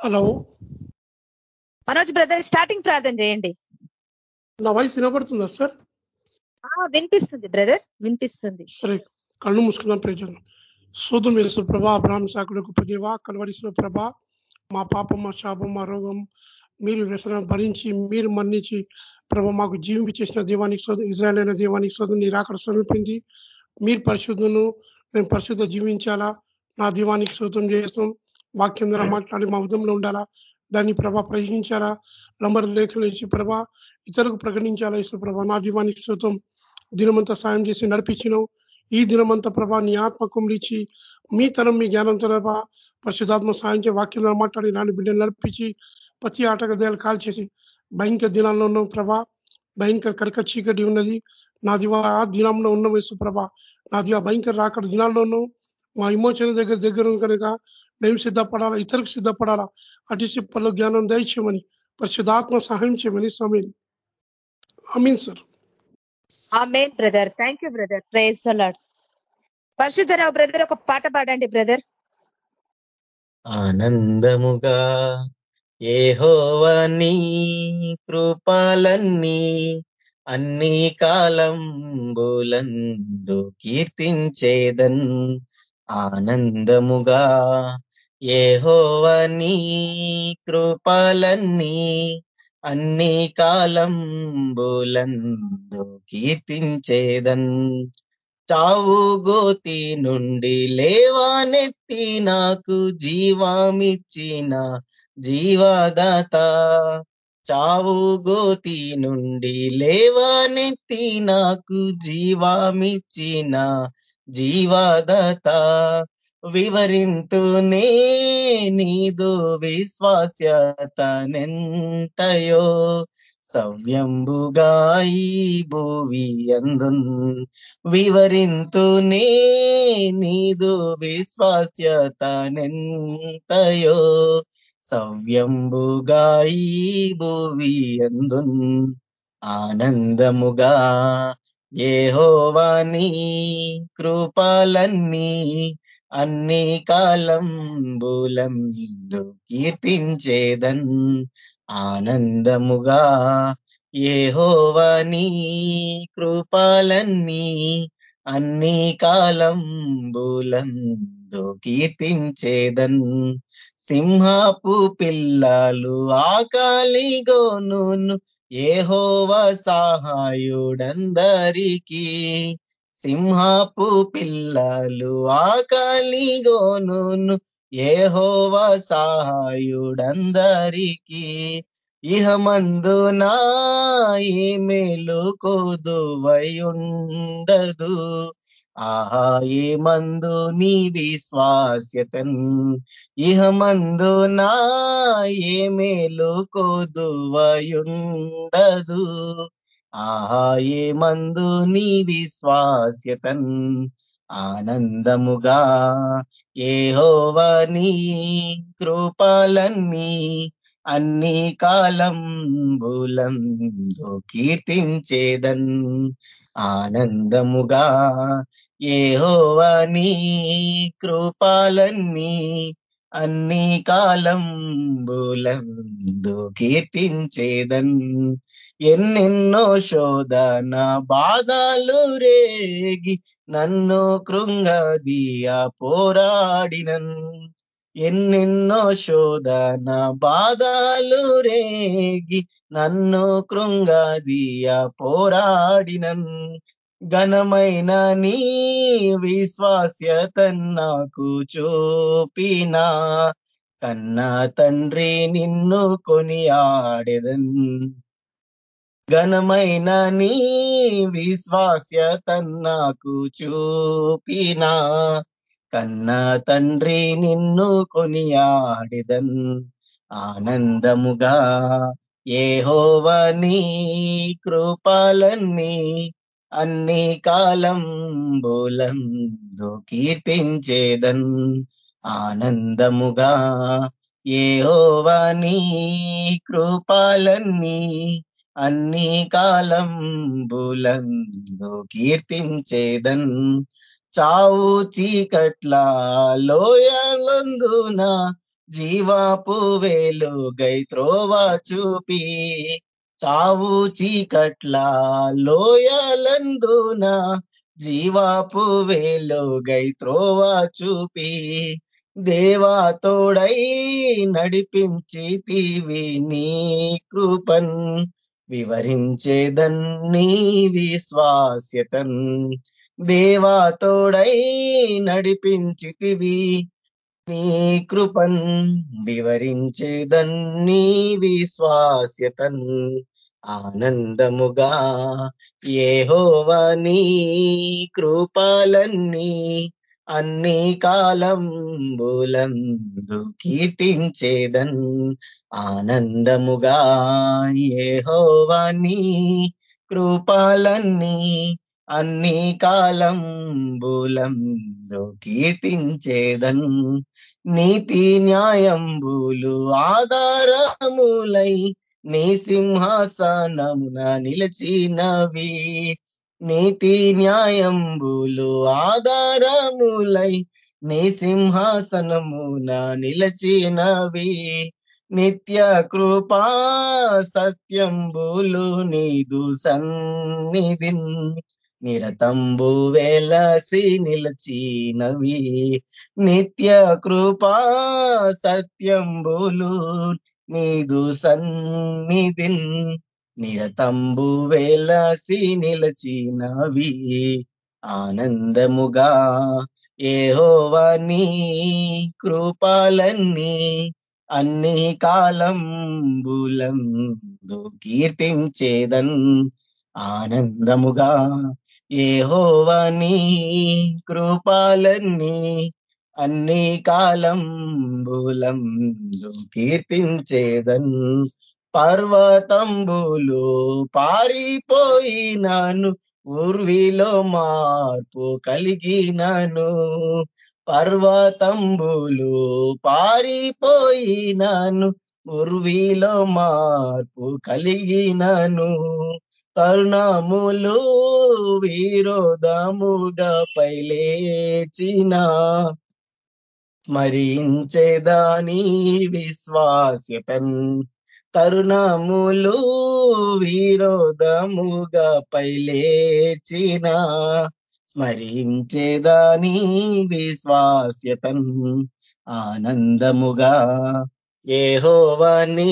Hello. Manoj brother starting ప్రార్థన చేయండి. నా వాయిస్ వినపడుతుందా సార్? వినిపిస్తుంది బ్రదర్ వినిపిస్తుంది. సరే కళ్ళు మూసుకుందాం ప్రజలు సూదం వేసు ప్రభా అబ్రాహ్మ సాకుడు గొప్ప దేవ కలవరిసిన ప్రభ మా పాపం మా శాపం మా రోగం మీరు వ్యసనం భరించి మీరు మన్నించి ప్రభ మాకు జీవింపి చేసిన దేవానికి సోదం ఇజ్రాయల్ అయిన దేవానికి సోదం నీ రాకడ సమీపించి మీరు పరిశుద్ధును మేము పరిశుద్ధ జీవించాలా? నా దీవానికి శోతం చేస్తాం. వాక్యం ద్వారా మాట్లాడి మా ఉద్యమంలో ఉండాలా? దాన్ని ప్రభ ప్రయోగించాలా? లంబర్ లేఖలు ఇచ్చి ప్రభ ఇతరులకు ప్రకటించాలా? ఇసు ప్రభ నా దీవానికి శోతం దినమంతా సాయం చేసి నడిపించినావు. ఈ దినమంతా ప్రభా నీ ఆత్మ మీ తరం మీ జ్ఞానం తరప పరిశుధాత్మ సాయించే వాక్యం మాట్లాడి నాని బిడ్డలు నడిపించి ప్రతి ఆటగదేయాలు కాల్ చేసి భయంకర దినాల్లో ఉన్నాం ప్రభా. భయంకర కరక చీకటి ఉన్నది. నా దివా ఆ దినంలో ఉన్న వయసు ప్రభ. నా దివా భయంకర రాకడ దినాల్లో ఉన్నాం మా ఇమోచన దగ్గర దగ్గర కనుక మేము సిద్ధపడాలా? ఇతరులకు సిద్ధపడాలా? అటు సిప్పల్లో జ్ఞానం దయచేయమని పరిశుధాత్మ సహాయం చేయమని సమయం Amin sir. Brother. Thank you brother. Praise the lord Parishuddharao brother ఒక పాట పాడండి బ్రదర్. ఆనందముగా ఏహోవని కృపాలన్నీ అన్ని కాలంబులందు కీర్తించేదన్. ఆనందముగా ఏహోవని కృపాలన్నీ అన్ని కాలం బులందు కీర్తించేదన్. చావు గోతి నుండి లేవానెత్తి నాకు జీవామిచ్చిన జీవాదాత. చావు గోతి నుండి లేవానెత్తి నాకు జీవామిచ్చిన జీవాదాత. వివరింతునే నీదు విశ్వాస్యతనెంతయో సవ్యంబుగాయి భూవి అందున్ వివరింతునే నీదు విశ్వాస్యతనెంతయో సవ్యంబుగాయి భూవి అందున్ ఆనందముగా ఏహోవాని కృపాలన్నీ అన్ని కాలంబులందు కీర్తించేదన్ ఆనందముగా. ఏహోవని కృపాలన్నీ అన్ని కాలంబులందు కీర్తించేదన్. సింహపు పిల్లలు ఆకాలిగోను ఏహోవ సహాయుడందరికీ. సింహపు పిల్లలు ఆకలిగోను ఏహోవ సహాయుడందరికీ. ఇహమందునా ఈ మేలు కోదువయుండదు ఆహా ఏ మందు నీ విశ్వాస్యతన్. ఇహమందు నా ఏ మేలు కోదువయుండదు ఆహాయే మందు నీ విశ్వాస్యతన్? ఆనందముగా ఏహోవని కృపాలన్నీ అన్ని కాలం బులందు కీర్తించేదన్. ఆనందముగా ఏహోవని కృపాలన్నీ అన్ని కాలం బులందు కీర్తించేదన్. ఎన్నెన్నో శోధన బాధలు రేగి నన్ను కృంగదీయ పోరాడినన్. ఎన్నెన్నో శోధన బాధలు రేగి నన్ను కృంగదీయ పోరాడినన్. ఘనమైన నీ విశ్వాస్యత నాకు చూపినా. కన్నా తండ్రి నిన్ను కొనియాడెదన్. ఘనమైన నీ విశ్వాస్యత నాకు చూపినా. కన్న తండ్రి నిన్ను కొనియాడిదన్ ఆనందముగా. ఏహోవని కృపాలన్నీ అన్ని కాలం బోలందు కీర్తించేదన్ ఆనందముగా. ఏహోవని కృపాలన్నీ అన్ని కాలం బులందు కీర్తించేదన్ చావు చీకట్ల లోయలందున జీవాపు వేలుగై త్రోవా చూపి చావు చీకట్ల లోయలందున జీవాపు వేలుగై త్రోవా చూపి దేవా తోడై నడిపించి తీవి నీ కృపన్ వివరించేదన్నీ విశ్వాస్యతన్. దేవాతోడై నడిపించితివి నీ కృపన్. వివరించేదన్నీ విశ్వాస్యతన్. ఆనందముగా ఏహోవనీ కృపాలన్నీ అన్ని కాలం బులందు కీర్తించేదన్. ఆనందముగా ఏహోవాని కృపాలన్నీ అన్ని కాలం బూలందు కీర్తించేదన్. నీతి న్యాయంబులు ఆధారములై నీ సింహాసనమున నిలచినవి. నీతి న్యాయంబులు ఆధారములై నీ సింహాసనమున నిలచినవి. నిత్య కృపా సత్యంబులు నీదు సన్నిధి. నిరతంబు వెలసి నిలచినవి. నిత్య కృపా సత్యంబులు నీదు సన్నిధి. నిరతంబు వేలసి నిలచినవి. ఆనందముగా ఏహోవని కృపాలన్నీ అన్ని కాలం బులందు కీర్తించేదన్ ఆనందముగా. ఏహోవని కృపాలన్నీ అన్ని కాలం బులం కీర్తించేదన్ పర్వతంబులు పారిపోయినాను ఊర్విలో మార్పు కలిగినను. పర్వతంబులు పారిపోయినను ఉర్వీలో మార్పు కలిగినను. తరుణములు విరోధముగా పైలేచిన స్మరించేదాని విశ్వాస్యతన్. తరుణములు విరోధముగా పైలేచిన స్మరించేదాని విశ్వాస్యతన్ ఆనందముగా? ఏహోవాన్ని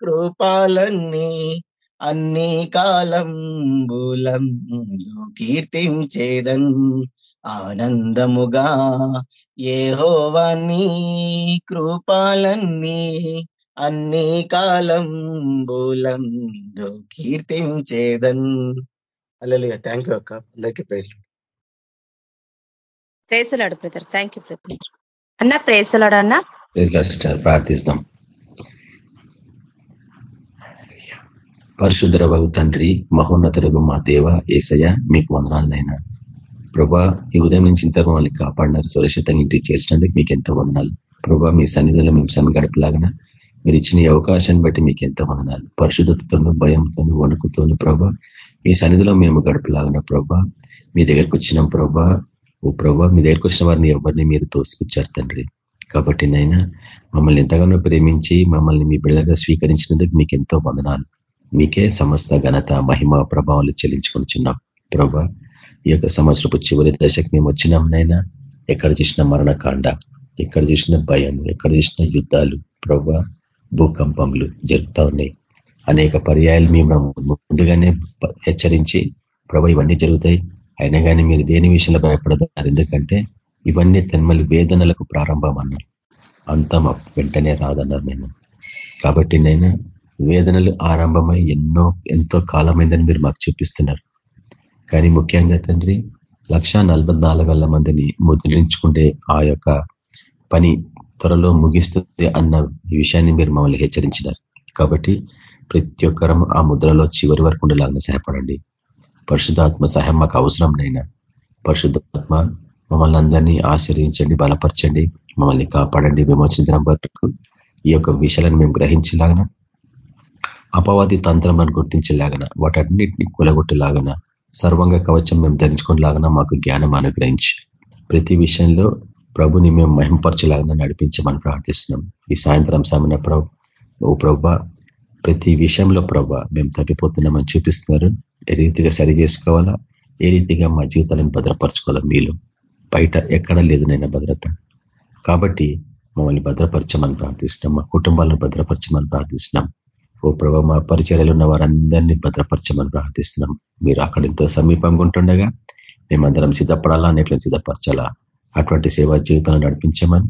కృపాలన్నీ అన్ని కాలం బులం కీర్తించేదన్ ఆనందముగా? ఏహోవాన్ని కృపాలన్నీ అన్ని కాలం బులందు కీర్తించేదన్. అల్లెలుగా థ్యాంక్ యూ అక్క. అందరికీ praise. Praise the lord brother. Thank you brother. అన్న ప్రేసలాడు అన్న. ప్రార్థిస్తాం. పరిశుద్ధ తండ్రి మహోన్నతుడు మా దేవ ఏసయ్య మీకు వందనాలనైనా. ప్రభా ఈ ఉదయం నుంచి ఇంత మమ్మల్ని కాపాడినారు సురక్షితంగా ఇంటికి చేసినందుకు మీకు ఎంతో వందనాలు. ప్రభా మీ సన్నిధిలో మేము సమి గడపలాగన మీరు ఇచ్చిన ఈ అవకాశాన్ని బట్టి మీకు ఎంతో వందనాలు. పరిశుద్ధతతోనూ భయంతోనూ వణుకుతోనూ ప్రభా మీ సన్నిధిలో మేము గడపలాగన ప్రభా మీ దగ్గరకు వచ్చినాం ప్రభా. ఓ ప్రభా మీ దగ్గరకు వచ్చిన వారిని ఎవరిని మీరు తోసుకొచ్చారు తండ్రి? కాబట్టి నైనా మమ్మల్ని ఎంతగానో ప్రేమించి మమ్మల్ని మీ బిళ్ళగా స్వీకరించినందుకు మీకు ఎంతో వందనాలు. మీకే సమస్త ఘనత మహిమ ప్రభావాలు చెల్లించుకొనిచున్నాం ప్రభా ఈ యొక్క సంవత్సరపు చివరి దశకు మేము వచ్చినాంనైనా ఎక్కడ చూసిన మరణకాండ ఎక్కడ చూసిన భయం ఎక్కడ చూసిన యుద్ధాలు ప్రభా భూకంపములు జరుగుతూ ఉన్నాయి. అనేక పర్యాయాలు మేము ముందుగానే హెచ్చరించి ప్రభా ఇవన్నీ జరుగుతాయి. అయినా కానీ మీరు దేని విషయంలో భయపడతారు ఎందుకంటే ఇవన్నీ తన్మలి వేదనలకు ప్రారంభం అన్నారు. అంతం వెంటనే రాదన్నారు నేను. కాబట్టి నేను వేదనలు ఆరంభమై ఎన్నో ఎంతో కాలమైందని మీరు మాకు చూపిస్తున్నారు. కానీ ముఖ్యంగా తండ్రి లక్ష మందిని ముద్రించుకుంటే ఆ యొక్క పని త్వరలో ముగిస్తుంది అన్న విషయాన్ని మీరు మమ్మల్ని హెచ్చరించినారు. కాబట్టి ప్రతి ఒక్కరం ఆ ముద్రలో చివరి వరకు ఉండేలాగా సహాయపడండి. పరిశుద్ధాత్మ సహాయం మాకు అవసరం నైనా. పరిశుద్ధాత్మ మమ్మల్ని అందరినీ ఆశ్రయించండి బలపరచండి మమ్మల్ని కాపాడండి. విమోచించడం వరకు ఈ యొక్క విషయాలను మేము గ్రహించలాగన అపవాది తంత్రం గుర్తించలాగన వాటన్నిటిని కూలగొట్టలాగన సర్వంగ కవచం మేము ధరించుకునేలాగన మాకు జ్ఞానం అనుగ్రహించి ప్రతి విషయంలో ప్రభుని మేము మహింపరచలాగా నడిపించమని ప్రార్థిస్తున్నాం. ఈ సాయంత్రం సమయ ప్రభు ఓ ప్రభా ప్రతి విషయంలో ప్రభా మేము తప్పిపోతున్నామని చూపిస్తున్నారు. ఏ రీతిగా సరి చేసుకోవాలా? ఏ రీతిగా మా జీవితాలను భద్రపరచుకోవాలా మీలో? బయట ఎక్కడ లేదు నైనా భద్రత. కాబట్టి మమ్మల్ని భద్రపరచమని ప్రార్థిస్తున్నాం. మా కుటుంబాలను భద్రపరచమని ప్రార్థిస్తున్నాం. ఓ ప్రభా మా పరిచర్యలు ఉన్న వారందరినీ భద్రపరచమని ప్రార్థిస్తున్నాం. మీరు అక్కడ సమీపంగా ఉంటుండగా మేమందరం సిద్ధపడాలా? అన్నిట్లను సిద్ధపరచాలా? అటువంటి సేవా జీవితాలను నడిపించమని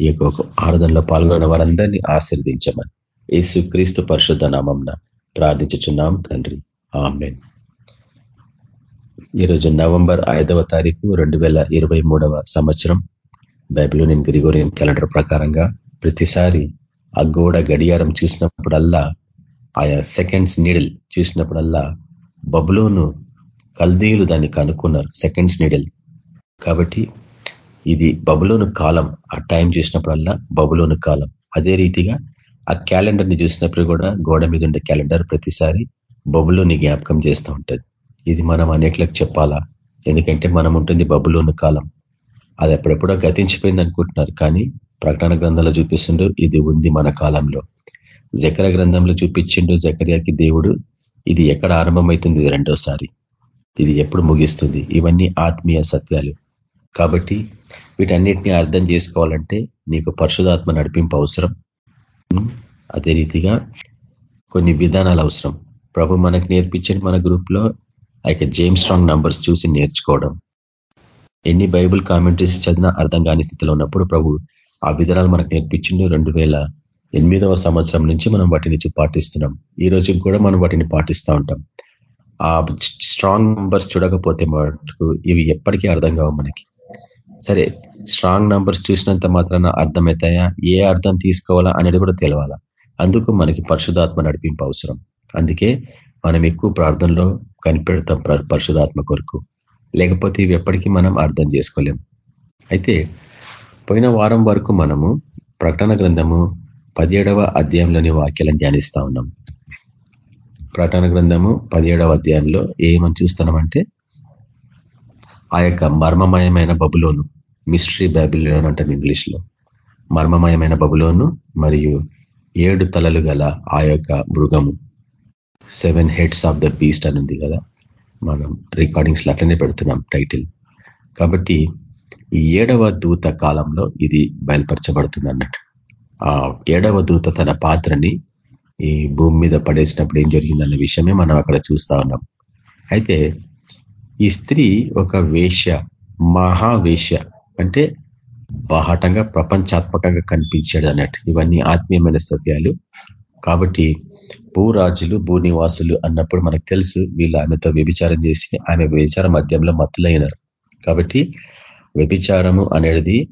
ఈ యొక్క ఆరాధనలో పాల్గొన్న వారందరినీ ఆశీర్దించమని యేసు క్రీస్తు పరిశుద్ధ నామంన ప్రార్థించుచున్నాం తండ్రి. ఆమెన్. ఈరోజు నవంబర్ ఐదవ తారీఖు రెండు వేల ఇరవై మూడవ సంవత్సరం. బైబిలోనియన్ గ్రిగోరియన్ క్యాలెండర్ ప్రకారంగా ప్రతిసారి ఆ గోడ గడియారం చూసినప్పుడల్లా ఆయా సెకండ్స్ నీడిల్ చూసినప్పుడల్లా బబులోను కల్దీయులు దాన్ని కనుక్కున్నారు సెకండ్స్ నీడిల్. కాబట్టి ఇది బబులోను కాలం ఆ టైం చూసినప్పుడల్లా బబులోను కాలం. అదే రీతిగా ఆ క్యాలెండర్ని చూసినప్పుడు కూడా గోడ మీద ఉండే క్యాలెండర్ ప్రతిసారి బబులోని జ్ఞాపకం చేస్తూ ఉంటుంది. ఇది మనం అనేకలకు చెప్పాలా? ఎందుకంటే మనం ఉంటుంది బబులోని కాలం. అది ఎప్పుడెప్పుడో గతించిపోయింది అనుకుంటున్నారు. కానీ ప్రకటన గ్రంథంలో చూపిస్తుండ్రు ఇది ఉంది మన కాలంలో. జకర గ్రంథంలో చూపించిండు జకర్యాకి దేవుడు ఇది ఎక్కడ ఆరంభమవుతుంది రెండోసారి? ఇది ఎప్పుడు ముగిస్తుంది? ఇవన్నీ ఆత్మీయ సత్యాలు. కాబట్టి వీటన్నిటిని అర్థం చేసుకోవాలంటే నీకు పరిశుధాత్మ నడిపింపు అవసరం. అదే రీతిగా కొన్ని విధానాలు అవసరం. ప్రభు మనకు నేర్పించిన మన గ్రూప్లో అయితే జేమ్స్ స్ట్రాంగ్ నంబర్స్ చూసి నేర్చుకోవడం. ఎన్ని బైబుల్ కామెంటరీస్ చదివినా అర్థం కాని స్థితిలో ఉన్నప్పుడు ప్రభు ఆ విధానాలు మనకు నేర్పించిండు. రెండు వేల ఎనిమిదవ సంవత్సరం నుంచి మనం వాటిని పాటిస్తున్నాం. ఈ రోజు కూడా మనం వాటిని పాటిస్తూ ఉంటాం. ఆ స్ట్రాంగ్ నంబర్స్ చూడకపోతే మటుకు ఇవి ఎప్పటికీ అర్థం కావు మనకి. సరే స్ట్రాంగ్ నంబర్స్ చూసినంత మాత్రాన అర్థమవుతాయా ఏ అర్థం తీసుకోవాలా అనేది కూడా తెలవాలా. అందుకు మనకి పరిశుధాత్మ నడిపింపు అవసరం. అందుకే మనం ఎక్కువ ప్రార్థనలో కనిపెడతాం పరిశుధాత్మ కొరకు. లేకపోతే ఇవి ఎప్పటికీ మనం అర్థం చేసుకోలేం. అయితే పోయిన వారం వరకు మనము ప్రకటన గ్రంథము పదిహేడవ అధ్యాయంలోని వాక్యాలను ధ్యానిస్తా ఉన్నాం. ప్రకటన గ్రంథము పదిహేడవ అధ్యాయంలో ఏమని చూస్తున్నామంటే ఆ యొక్క మర్మమయమైన బబులోను మిస్టరీ బ్యాబిలోన్ అంటాం ఇంగ్లీష్లో మర్మమయమైన బబులోను మరియు ఏడు తలలు గల ఆ యొక్క మృగము. Seven heads of the beast అని ఉంది కదా. మనం రికార్డింగ్స్ అట్లనే పెడుతున్నాం టైటిల్ కాబట్టి ఈ ఏడవ దూత కాలంలో ఇది బయలుపరచబడుతుంది అన్నట్టు. ఆ ఏడవ దూత తన పాత్రని ఈ భూమి మీద పడేసినప్పుడు ఏం జరిగిందన్న విషయమే మనం అక్కడ చూస్తా ఉన్నాం. అయితే ఈ స్త్రీ ఒక వేష్య మహావేష్య అంటే బాహటంగా ప్రపంచాత్మకంగా కనిపించాడు అన్నట్టు. ఇవన్నీ ఆత్మీయమైన సత్యాలు. కాబట్టి భూరాజులు భూనివాసులు అన్నప్పుడు మనకు తెలుసు వీళ్ళు ఆమెతో వ్యభిచారం చేసి ఆమె వ్యభిచార మధ్యంలో మత్తులైనారు. కాబట్టి వ్యభిచారము అనేది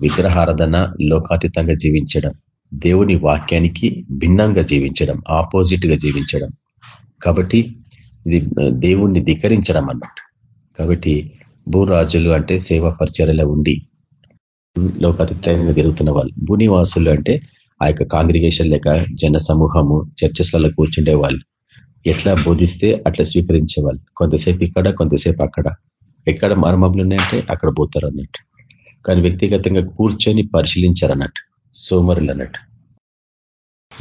విగ్రహారాధన లోకాతీతంగా జీవించడం దేవుని వాక్యానికి భిన్నంగా జీవించడం ఆపోజిట్గా జీవించడం. కాబట్టి ఇది దేవుణ్ణి ధిక్కరించడం అన్నట్టు కాబట్టి భూరాజులు అంటే సేవా పరిచర్యలో ఉండి లోకాతీతంగా తిరుగుతున్న వాళ్ళు భూనివాసులు అంటే ఆ యొక్క కాంగ్రిగేషన్ లేక జన సమూహము చర్చస్లలో కూర్చుండే వాళ్ళు. ఎట్లా బోధిస్తే అట్లా స్వీకరించే వాళ్ళు కొంతసేపు ఇక్కడ కొంతసేపు అక్కడ. ఎక్కడ మర్మములు ఉన్నాయంటే అక్కడ పోతారు అన్నట్టు. కానీ వ్యక్తిగతంగా కూర్చొని పరిశీలించారు అన్నట్టు. సోమరులు అన్నట్టు.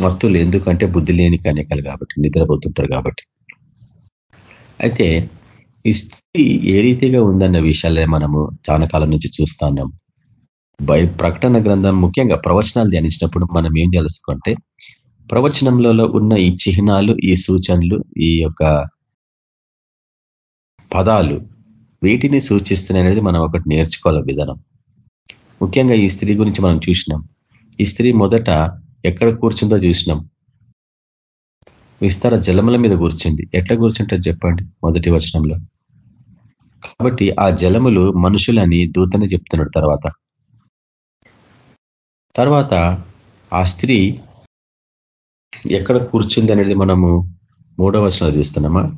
మత్తులు ఎందుకంటే బుద్ధి లేని కన్యకలు కాబట్టి నిద్రపోతుంటారు కాబట్టి. అయితే ఈ స్థితి ఏ రీతిగా ఉందన్న విషయాలే మనము చాలా కాలం నుంచి చూస్తా ఉన్నాం. బై ప్రకటన గ్రంథం ముఖ్యంగా ప్రవచనాలు ధ్యానించినప్పుడు మనం ఏం తెలుసుకుంటే ప్రవచనంలో ఉన్న ఈ చిహ్నాలు ఈ సూచనలు ఈ యొక్క పదాలు వీటిని సూచిస్తున్నాయి అనేది మనం ఒకటి నేర్చుకోవాలి విధానం. ముఖ్యంగా ఈ స్త్రీ గురించి మనం చూసినాం. ఈ స్త్రీ మొదట ఎక్కడ కూర్చుందో చూసినాం. విస్తార జలముల మీద కూర్చుంది. ఎట్లా కూర్చుంటారు చెప్పండి మొదటి వచనంలో? కాబట్టి ఆ జలములు మనుషులని దూతని చెప్తున్నాడు తర్వాత. తర్వాత ఆ స్త్రీ ఎక్కడ కూర్చుంది అనేది మనము మూడవ వచనంలో చూస్తున్నామా?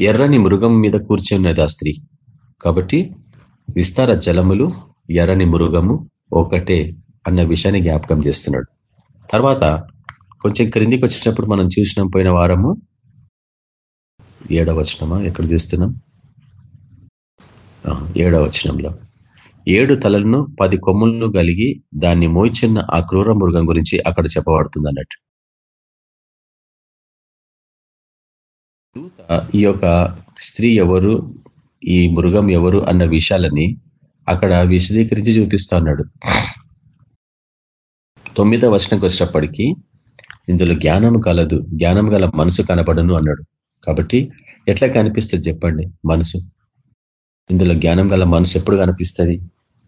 ఎర్రని మృగం మీద కూర్చున్నది ఆ స్త్రీ. కాబట్టి విస్తార జలములు ఎర్రని మృగము ఒకటే అన్న విషయాన్ని జ్ఞాపకం చేస్తున్నాడు. తర్వాత కొంచెం క్రిందికి వచ్చినప్పుడు మనం చూసినాం పోయిన వారము. ఏడవ వచనమా? ఎక్కడ చూస్తున్నాం? ఏడవ వచనంలో. ఏడు తలలను పది కొమ్ములను కలిగి దాన్ని మోయిచిన్న ఆ క్రూర మృగం గురించి అక్కడ చెప్పబడుతుంది అన్నట్టు ఈ యొక్క స్త్రీ ఎవరు ఈ మృగం ఎవరు అన్న విషయాలని అక్కడ విశదీకరించి చూపిస్తా ఉన్నాడు తొమ్మిదవ వచనంకి వచ్చినప్పటికీ ఇందులో జ్ఞానం కలదు జ్ఞానం గల మనసు కనపడను అన్నాడు. కాబట్టి ఎట్లా కనిపిస్తుంది చెప్పండి? మనసు. ఇందులో జ్ఞానం గల మనసు ఎప్పుడు కనిపిస్తుంది?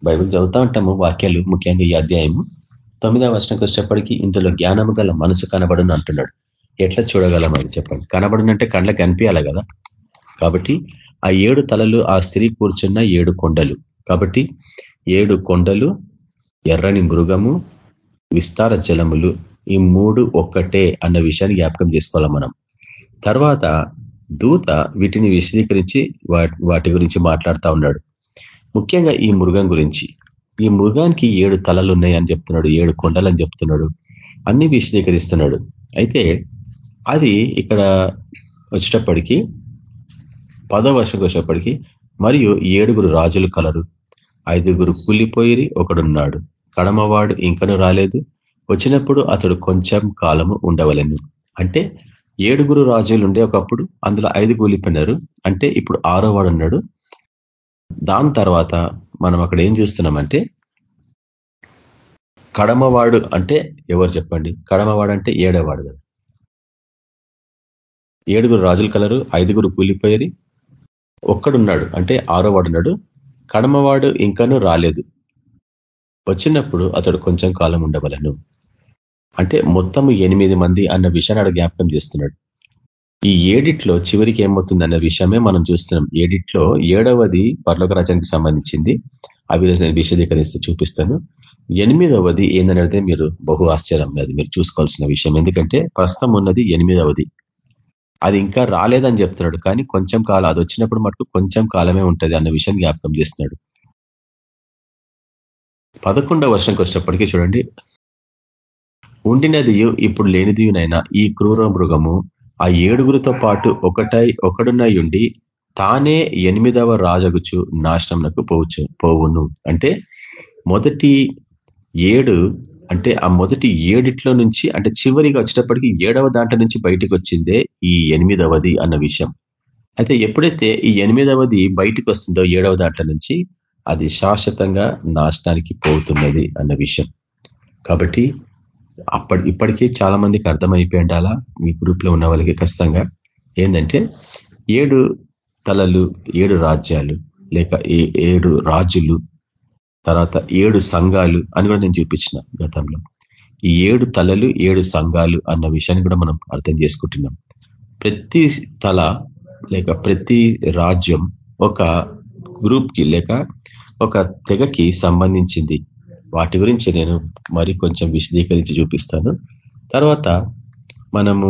బైబిల్ చదువుతా ఉంటాము వాక్యాలు ముఖ్యంగా ఈ అధ్యాయము. తొమ్మిదవ వర్షంకి వచ్చేప్పటికీ ఇందులో జ్ఞానం గల మనసు కనబడును అంటున్నాడు. ఎట్లా చూడగలం అది చెప్పండి? కనబడునంటే కళ్ళకి కనిపించాలి కదా. కాబట్టి ఆ ఏడు తలలు ఆ స్త్రీ కూర్చున్న ఏడు కొండలు. కాబట్టి ఏడు కొండలు ఎర్రని మృగము విస్తార జలములు ఈ మూడు ఒక్కటే అన్న విషయాన్ని జ్ఞాపకం చేసుకోవాలి మనం. తర్వాత దూత వీటిని విశదీకరించి వాటి గురించి మాట్లాడుతూ ఉన్నాడు. ముఖ్యంగా ఈ మృగం గురించి. ఈ మృగానికి ఏడు తలలు ఉన్నాయి అని చెప్తున్నాడు ఏడు కొండలు అని చెప్తున్నాడు అన్ని విశదీకరిస్తున్నాడు. అయితే అది ఇక్కడ వచ్చేటప్పటికీ పదో వర్షంకి వచ్చేటప్పటికీ మరియు ఏడుగురు రాజులు కలరు. ఐదుగురు కూలిపోయి ఒకడున్నాడు. కడమవాడు ఇంకను రాలేదు. వచ్చినప్పుడు అతడు కొంచెం కాలము ఉండవలను. అంటే ఏడుగురు రాజులు ఉండే ఒకప్పుడు అందులో ఐదు కూలిపోయినారు అంటే ఇప్పుడు ఆరో వాడు ఉన్నాడు దాని తర్వాత మనం అక్కడ ఏం చూస్తున్నామంటే కడమవాడు అంటే ఎవరు చెప్పండి? కడమవాడు అంటే ఏడవాడు కదా. ఏడుగురు రాజులు కలరు ఐదుగురు కూలిపోయి ఒక్కడున్నాడు అంటే ఆరో వాడున్నాడు. కడమవాడు ఇంకానూ రాలేదు. వచ్చినప్పుడు అతడు కొంచెం కాలం ఉండవలను అంటే మొత్తం ఎనిమిది మంది అన్న విషయాన్ని జ్ఞాపకం చేస్తున్నాడు. ఈ ఏడిట్లో చివరికి ఏమవుతుంది అన్న విషయమే మనం చూస్తున్నాం. ఏడిట్లో ఏడవది పర్లోక రాజ్యానికి సంబంధించింది. అవి నేను విశదీకరిస్తూ చూపిస్తాను. ఎనిమిదవది ఏందనేది మీరు బహు ఆశ్చర్యం అది మీరు చూసుకోవాల్సిన విషయం. ఎందుకంటే ప్రస్తుతం ఉన్నది ఎనిమిదవది. అది ఇంకా రాలేదని చెప్తున్నాడు. కానీ కొంచెం కాలం అది వచ్చినప్పుడు మటుకు కొంచెం కాలమే ఉంటుంది అన్న విషయం జ్ఞాపకం చేస్తున్నాడు. పదకొండవ వర్షంకి వచ్చినప్పటికీ చూడండి. ఉండినది ఇప్పుడు లేనిదినైనా ఈ క్రూర మృగము ఆ ఏడుగురితో పాటు ఒకటై ఒకడున్నై ఉండి తానే ఎనిమిదవ రాజగుచు నాశనంకు పోవచ్చు పోవును. అంటే మొదటి ఏడు అంటే ఆ మొదటి ఏడిట్లో నుంచి అంటే చివరిగా వచ్చేటప్పటికి ఏడవ దాంట్లో నుంచి బయటకు వచ్చిందే ఈ ఎనిమిదవది అన్న విషయం. అయితే ఎప్పుడైతే ఈ ఎనిమిదవది బయటకు వస్తుందో ఏడవ దాంట్లో నుంచి అది శాశ్వతంగా నాశనానికి పోతున్నది అన్న విషయం. కాబట్టి అప్పటి ఇప్పటికీ చాలా మందికి అర్థమైపోయిండాలా మీ గ్రూప్లో ఉన్న వాళ్ళకి ఖచ్చితంగా. ఏంటంటే ఏడు తలలు ఏడు రాజ్యాలు లేక ఏడు రాజులు తర్వాత ఏడు సంఘాలు అని కూడా నేను చూపించిన గతంలో. ఈ ఏడు తలలు ఏడు సంఘాలు అన్న విషయాన్ని కూడా మనం అర్థం చేసుకుంటున్నాం. ప్రతి తల లేక ప్రతి రాజ్యం ఒక గ్రూప్కి లేక ఒక తెగకి సంబంధించింది. వాటి గురించి నేను మరి కొంచెం విశదీకరించి చూపిస్తాను. తర్వాత మనము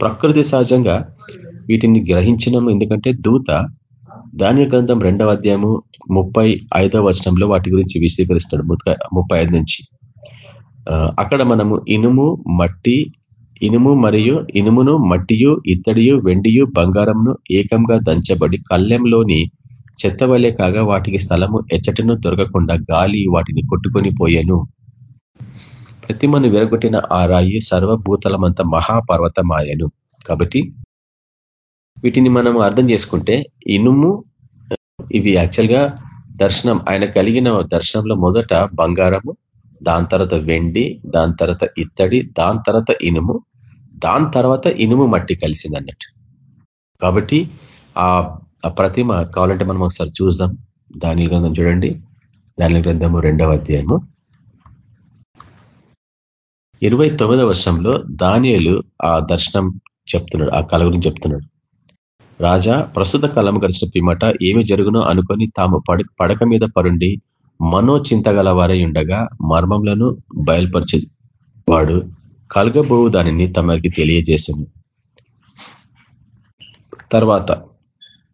ప్రకృతి సహజంగా వీటిని గ్రహించినాము. ఎందుకంటే దూత ధాన్య గ్రంథం రెండవ అధ్యాయము ముప్పై ఐదవ వచనంలో వాటి గురించి విశదీకరిస్తాడు. ముప్పై నుంచి. అక్కడ మనము ఇనుము మట్టి ఇనుము మరియు ఇనుమును మట్టియు ఇత్తడియు వెండియు బంగారంను ఏకంగా దంచబడి కళ్ళెంలోని చెత్తవలే కాగా వాటికి స్థలము ఎచ్చటను దొరకకుండా గాలి వాటిని కొట్టుకొని పోయేను. ప్రతిమను విరగొట్టిన ఆ రాయి సర్వభూతలమంత మహాపర్వతమాయను. కాబట్టి వీటిని మనం అర్థం చేసుకుంటే ఇనుము ఇవి యాక్చువల్గా దర్శనం ఆయన కలిగిన దర్శనంలో మొదట బంగారము దాని తర్వాత వెండి దాని తర్వాత ఇత్తడి దాని తర్వాత ఇనుము దాని తర్వాత ఇనుము మట్టి కలిసింది అన్నట్టు కాబట్టి ఆ ఆ ప్రతిమ కావాలంటే మనం ఒకసారి చూద్దాం. దాని గ్రంథం చూడండి. దాని గ్రంథము రెండవ అధ్యాయము. ఇరవై తొమ్మిదవ వర్షంలో దానియలు ఆ దర్శనం చెప్తున్నాడు ఆ కళ గురించి చెప్తున్నాడు. రాజా ప్రస్తుత కాలం గడిచిన పిమ్మట ఏమి జరుగునో అనుకొని తాము పడక మీద పరుండి మనోచింతగల వారై ఉండగా మర్మంలను బయలుపరిచే వాడు కలగబోవు దానిని తమకి తెలియజేసింది. తర్వాత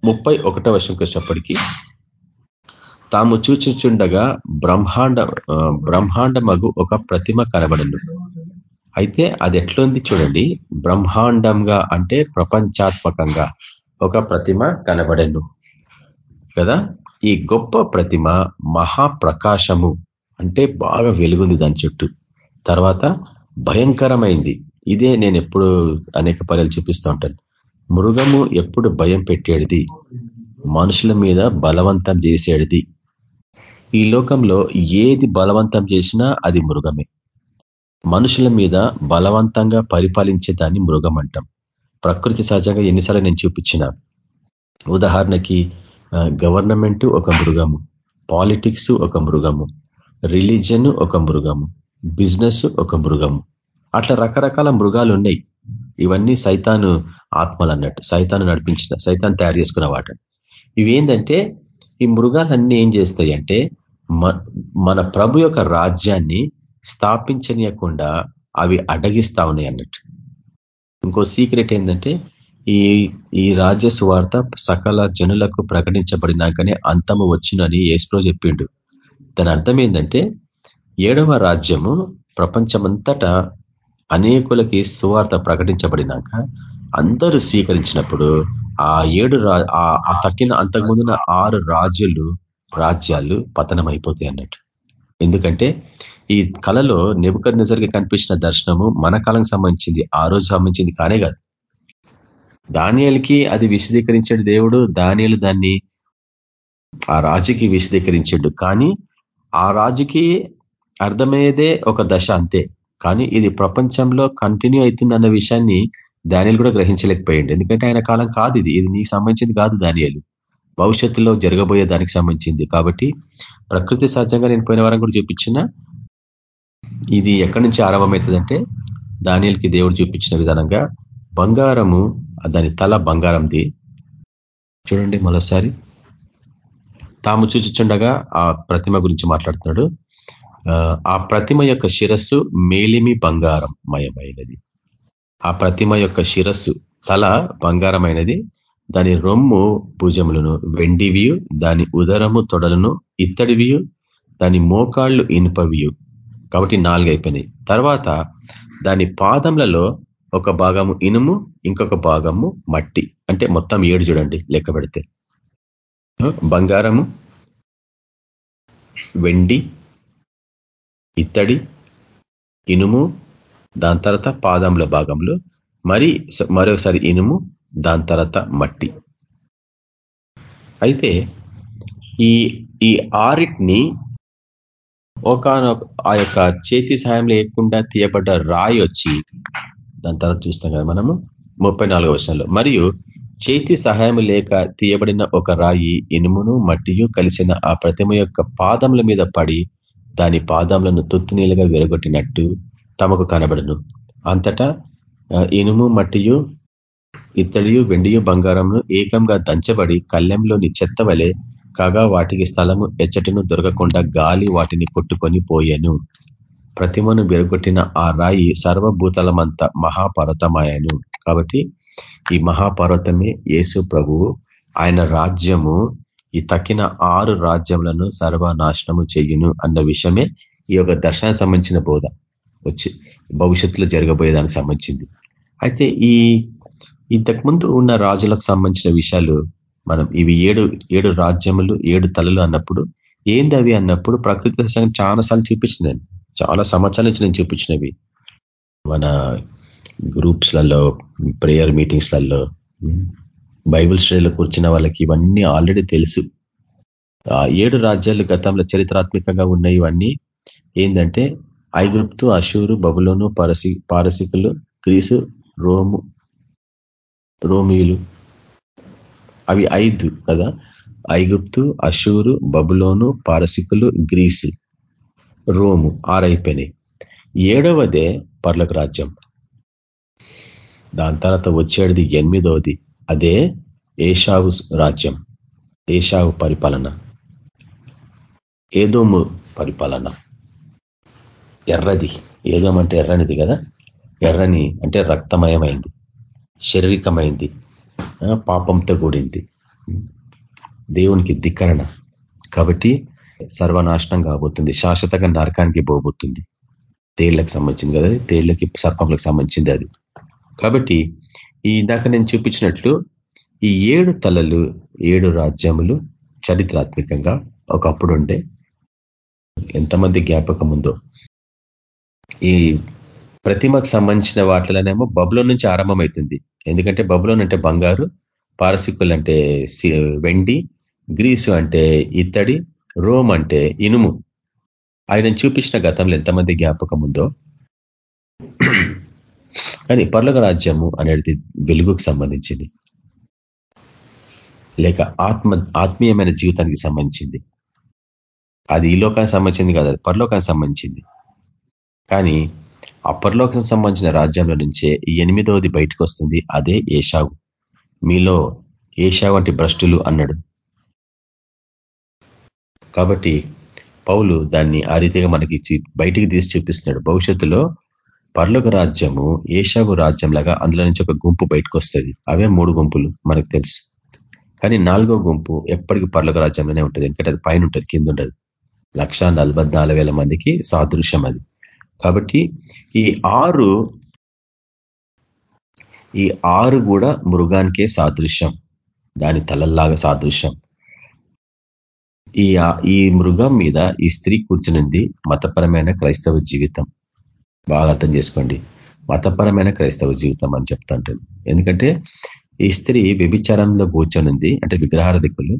ముప్పై ఒకటో వర్షంకి వచ్చినప్పటికీ తాము చూచిచుండగా బ్రహ్మాండ బ్రహ్మాండమగు ఒక ప్రతిమ కనబడను. అయితే అది ఎట్లుంది చూడండి. బ్రహ్మాండంగా అంటే ప్రపంచాత్మకంగా ఒక ప్రతిమ కనబడను. కదా? ఈ గొప్ప ప్రతిమ మహాప్రకాశము అంటే బాగా వెలుగుంది దాని చుట్టూ. తర్వాత భయంకరమైంది. ఇదే నేను ఎప్పుడు అనేక పర్యాలు చూపిస్తూ ఉంటాను. మృగము ఎప్పుడు భయం పెట్టేది మనుషుల మీద బలవంతం చేసేది ఈ లోకంలో ఏది బలవంతం చేసినా అది మృగమే. మనుషుల మీద బలవంతంగా పరిపాలించే దాన్ని మృగం అంటాం ప్రకృతి సహజంగా ఎన్నిసార్లు నేను చూపించిన. ఉదాహరణకి గవర్నమెంట్ ఒక మృగము పాలిటిక్స్ ఒక మృగము రిలీజన్ ఒక మృగము బిజినెస్ ఒక మృగము. అట్లా రకరకాల మృగాలు ఉన్నాయి ఇవన్నీ సైతాను ఆత్మలు అన్నట్టు సైతాను నడిపించిన సైతాను తయారు చేసుకున్న వాట. ఇవేంటంటే ఈ మృగాలన్నీ ఏం చేస్తాయి అంటే మన ప్రభు యొక్క రాజ్యాన్ని స్థాపించనీయకుండా అవి అడగిస్తా ఉన్నాయి అన్నట్టు. ఇంకో సీక్రెట్ ఏంటంటే ఈ ఈ రాజ్య సువార్త సకల జనులకు ప్రకటించబడినాకనే అంతము వచ్చునని ఏస్ప్రో చెప్పిండు. దాని అర్థం ఏంటంటే ఏడవ రాజ్యము ప్రపంచమంతటా అనేకులకి సువార్త ప్రకటించబడినాక అందరూ స్వీకరించినప్పుడు ఆ ఏడు ఆ తక్కిన అంతకుముందున ఆరు రాజులు రాజ్యాలు పతనం అయిపోతాయి అన్నట్టు. ఎందుకంటే ఈ కళలో నెబుకర్ నిజరికి కనిపించిన దర్శనము మన కాలంకి సంబంధించింది ఆ రోజు సంబంధించింది కానే కాదు. దానియలకి అది విశదీకరించాడు దేవుడు దానియలు దాన్ని ఆ రాజుకి విశదీకరించాడు. కానీ ఆ రాజుకి అర్థమయ్యేదే ఒక దశ అంతే. కానీ ఇది ప్రపంచంలో కంటిన్యూ అవుతుంది అన్న విషయాన్ని దానియలు కూడా గ్రహించలేకపోయింది ఎందుకంటే ఆయన కాలం కాదు ఇది. ఇది నీకు సంబంధించింది కాదు దానియలు భవిష్యత్తులో జరగబోయే దానికి సంబంధించింది. కాబట్టి ప్రకృతి సహజంగా నేను పోయిన వారం కూడా చూపించిన ఇది ఎక్కడి నుంచి ఆరంభమవుతుందంటే దానియలకి దేవుడు చూపించిన విధానంగా బంగారము దాని తల బంగారంది. చూడండి మరోసారి. తాము చూచుచుండగా ఆ ప్రతిమ గురించి మాట్లాడుతున్నాడు. ఆ ప్రతిమ యొక్క శిరస్సు మేలిమి బంగారం మయమైనది. ఆ ప్రతిమ యొక్క శిరస్సు తల బంగారమైనది. దాని రొమ్ము భుజములను వెండివియు దాని ఉదరము తొడలను ఇత్తడివియు దాని మోకాళ్ళు ఇనుపవియు. కాబట్టి నాలుగైపోయినాయి. తర్వాత దాని పాదములలో ఒక భాగము ఇనుము ఇంకొక భాగము మట్టి. అంటే మొత్తం ఏడు చూడండి లెక్క పెడితే. బంగారము వెండి ఇత్తడి ఇనుము దాని తర్వాత పాదముల భాగంలో మరి మరొకసారి ఇనుము దాని తర్వాత మట్టి. అయితే ఈ ఈ ఆరిట్ని ఒక ఆ యొక్క చేతి సహాయం లేకుండా తీయబడ్డ రాయి వచ్చి దాని తర్వాత చూస్తాం కదా మనము ముప్పై నాలుగో వర్షంలో మరియు చేతి సహాయం లేక తీయబడిన ఒక రాయి ఇనుమును మట్టియు కలిసిన ఆ ప్రతిమ యొక్క పాదముల మీద పడి దాని పాదములను తొత్తునీలుగా విరగొట్టినట్టు తమకు కనబడను. అంతటా ఇనుము మట్టియు ఇత్తడియు వెండియు బంగారంను ఏకంగా దంచబడి కళ్ళెంలోని చెత్త వలె కాగా వాటికి స్థలము ఎచ్చటను దొరకకుండా గాలి వాటిని కొట్టుకొని పోయాను. ప్రతిమను విరగొట్టిన ఆ రాయి సర్వభూతలమంత మహాపర్వతమాయను. కాబట్టి ఈ మహాపర్వతమే యేసు ప్రభువు. ఆయన రాజ్యము ఈ తక్కిన ఆరు రాజ్యములను సర్వనాశనము చెయ్యును అన్న విషయమే ఈ యొక్క దర్శనానికి సంబంధించిన బోధ. వచ్చి భవిష్యత్తులో జరగబోయేదానికి సంబంధించింది. అయితే ఈ ఇంతకుముందు ఉన్న రాజులకు సంబంధించిన విషయాలు మనం ఇవి ఏడు ఏడు రాజ్యములు ఏడు తలలు అన్నప్పుడు ఏంది అవి అన్నప్పుడు ప్రకృతి చాలా సార్లు చూపించినాను. చాలా సంవత్సరాల నుంచి నేను చూపించినవి. మన గ్రూప్స్లలో ప్రేయర్ మీటింగ్స్లలో బైబిల్ స్టడీలో కూర్చున్న వాళ్ళకి ఇవన్నీ ఆల్రెడీ తెలుసు. ఆ ఏడు రాజ్యాలు గతంలో చరిత్రాత్మకంగా ఉన్న ఇవన్నీ ఏంటంటే ఐగుప్తు అషూరు బబులోను పారసి పారసికులు గ్రీసు రోము రోమియులు. అవి ఐదు కదా? ఐగుప్తు అషూరు బబులోను పారసికులు గ్రీసు రోము ఆరైపోయినాయి. ఏడవదే పర్లకు రాజ్యం. దాని తర్వాత వచ్చేది ఎనిమిదవది. అదే ఏషావు రాజ్యం ఏషావు పరిపాలన ఏదోము పరిపాలన. ఎర్రది ఏదోమంటే ఎర్రనిది కదా? ఎర్రని అంటే రక్తమయమైంది శారీరకమైంది పాపంతో కూడింది. దేవునికి ధిక్కరణ. కాబట్టి సర్వనాశనం కాబోతుంది శాశ్వతంగా నరకానికి పోబోతుంది. తేళ్ళకు సంబంధించింది కదా తేళ్ళకి సర్పంలకు సంబంధించింది అది. కాబట్టి ఈ ఇందాక నేను చూపించినట్లు ఈ ఏడు తలలు ఏడు రాజ్యములు చరిత్రాత్మకంగా ఒకప్పుడు ఉండే ఎంతమంది జ్ఞాపకం ఉందో. ఈ ప్రతిమకు సంబంధించిన వాటిలోనేమో బబులో నుంచి ఆరంభమవుతుంది. ఎందుకంటే బబులోన్ అంటే బంగారు పారసికులు అంటే వెండి గ్రీసు అంటే ఇత్తడి రోమ్ అంటే ఇనుము. ఆయన చూపించిన గతంలో ఎంతమంది జ్ఞాపకం ఉందో. కానీ పర్లోక రాజ్యము అనేది వెలుగుకు సంబంధించింది. లేక ఆత్మ ఆత్మీయమైన జీవితానికి సంబంధించింది. అది ఈ లోకానికి సంబంధించింది కాదు అది పరలోకానికి సంబంధించింది. కానీ ఆ పరలోకం సంబంధించిన రాజ్యంలో నుంచే ఈ ఎనిమిదవది బయటకు వస్తుంది అదే ఏషావు. మీలో ఏషా వంటి భ్రష్టులు అన్నాడు. కాబట్టి పౌలు దాన్ని ఆ రీతిగా మనకి బయటికి తీసి చూపిస్తున్నాడు. భవిష్యత్తులో పర్లోక రాజ్యము ఏషావు రాజ్యం లాగా అందులో నుంచి ఒక గుంపు బయటకు వస్తుంది అవే మూడు గుంపులు మనకు తెలుసు. కానీ నాలుగో గుంపు ఎప్పటికీ పర్లోక రాజ్యంలోనే ఉంటుంది. ఎందుకంటే అది పైన ఉంటుంది కింద ఉండదు లక్ష మందికి సాదృశ్యం అది. కాబట్టి ఈ ఆరు ఈ ఆరు కూడా మృగానికే సాదృశ్యం. దాని తలల్లాగా సాదృశ్యం. ఈ ఈ మృగం మీద ఈ స్త్రీ కూర్చునింది మతపరమైన క్రైస్తవ జీవితం. బాగా అర్థం చేసుకోండి. మతపరమైన క్రైస్తవ జీవితం అని చెప్తాంటాను ఎందుకంటే ఈ స్త్రీ వ్యభిచారంలో కూర్చొనుంది అంటే విగ్రహారధికులు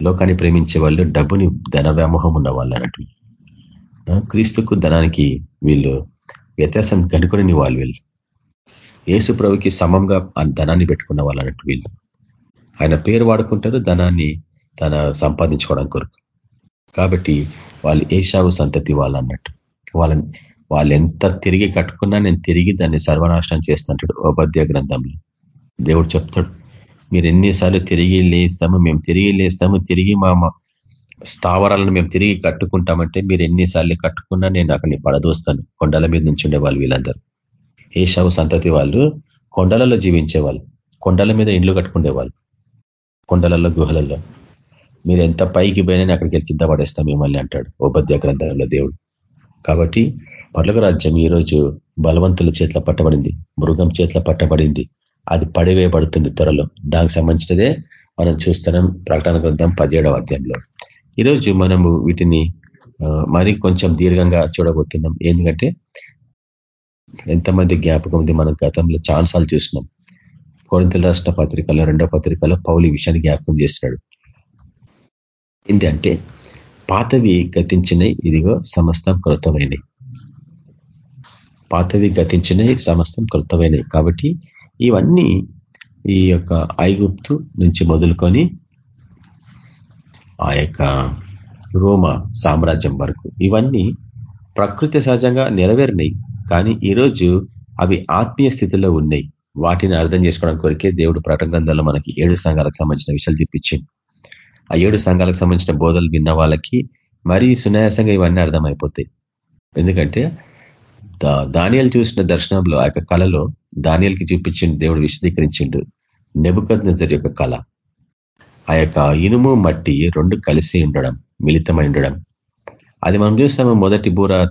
లోకాన్ని ప్రేమించే వాళ్ళు డబ్బుని ధన వ్యామోహం ఉన్న వాళ్ళు అన్నట్టు క్రీస్తుకు ధనానికి వీళ్ళు వ్యత్యాసం కనుకొని వాళ్ళు వీళ్ళు. యేసు ప్రభుకి సమంగా ధనాన్ని పెట్టుకున్న వాళ్ళు అన్నట్టు వీళ్ళు. ఆయన పేరు వాడుకుంటారు ధనాన్ని తన సంపాదించుకోవడం కొరకు. కాబట్టి వాళ్ళు ఏషావు సంతతి వాళ్ళు అన్నట్టు. వాళ్ళని వాళ్ళు ఎంత తిరిగి కట్టుకున్నా నేను తిరిగి దాన్ని సర్వనాశనం చేస్తుంటాడు ఉపాధ్యాయ గ్రంథంలో. దేవుడు చెప్తాడు మీరు ఎన్నిసార్లు తిరిగి లేస్తాము మేము తిరిగి లేస్తాము తిరిగి మా స్థావరాలను మేము తిరిగి కట్టుకుంటామంటే మీరు ఎన్నిసార్లు కట్టుకున్నా నేను అక్కడిని పడదోస్తాను. కొండల మీద నుంచి ఉండేవాళ్ళు వీళ్ళందరూ. ఏషావు సంతతి వాళ్ళు కొండలలో జీవించే వాళ్ళు కొండల మీద ఇండ్లు కట్టుకునేవాళ్ళు కొండలలో గుహలలో. మీరు ఎంత పైకి పోయినా అక్కడికి వెళ్ళి కింద పడేస్తాం మిమ్మల్ని అంటాడు ఉపద్య గ్రంథంలో దేవుడు. కాబట్టి పర్లుగ రాజ్యం ఈరోజు బలవంతుల చేతిలో పట్టబడింది. మృగం చేతిలో పట్టబడింది. అది పడివేయబడుతుంది త్వరలో. దానికి సంబంధించినదే మనం చూస్తున్నాం ప్రకటన గ్రంథం పదిహేడవ అధ్యాయంలో. ఈరోజు మనము వీటిని మరి కొంచెం దీర్ఘంగా చూడబోతున్నాం. ఎందుకంటే ఎంతమంది జ్ఞాపకం ఉంది మనం గతంలో ఛాన్సాలు చూసినాం కోరింతలు రాసిన పత్రికలో రెండో పత్రికలో పౌలి విషయాన్ని జ్ఞాపకం చేస్తున్నాడు. ఏంటంటే పాతవి గతించినవి ఇదిగో సమస్తం కృతమైనవి. పాతవి గతించినవి సమస్తం కృతమైనవి. కాబట్టి ఇవన్నీ ఈ యొక్క ఐగుప్తు నుంచి మొదలుకొని ఆ యొక్క రోమ సామ్రాజ్యం వరకు. ఇవన్నీ ప్రకృతి సహజంగా నెరవేరినాయి కానీ ఈరోజు అవి ఆత్మీయ స్థితిలో ఉన్నాయి వాటిని అర్థం చేసుకోవడం కొరికే దేవుడు ప్రకటన గ్రంథంలో మనకి ఏడు సంఘాలకు సంబంధించిన విషయాలు చెప్పించింది ఆ ఏడు సంఘాలకు సంబంధించిన బోధలు విన్న వాళ్ళకి మరీ సునాయాసంగా ఇవన్నీ అర్థమైపోతాయి. ఎందుకంటే దానియలు చూసిన దర్శనంలో ఆ యొక్క కళలో దానియాలకి చూపించిండు దేవుడు విశదీకరించిండు. నెబుకద్ నజర్ యొక్క కళ. ఆ యొక్క ఇనుము మట్టి రెండు కలిసి ఉండడం మిళితమై ఉండడం. అది మనం చూస్తాము మొదటి బూర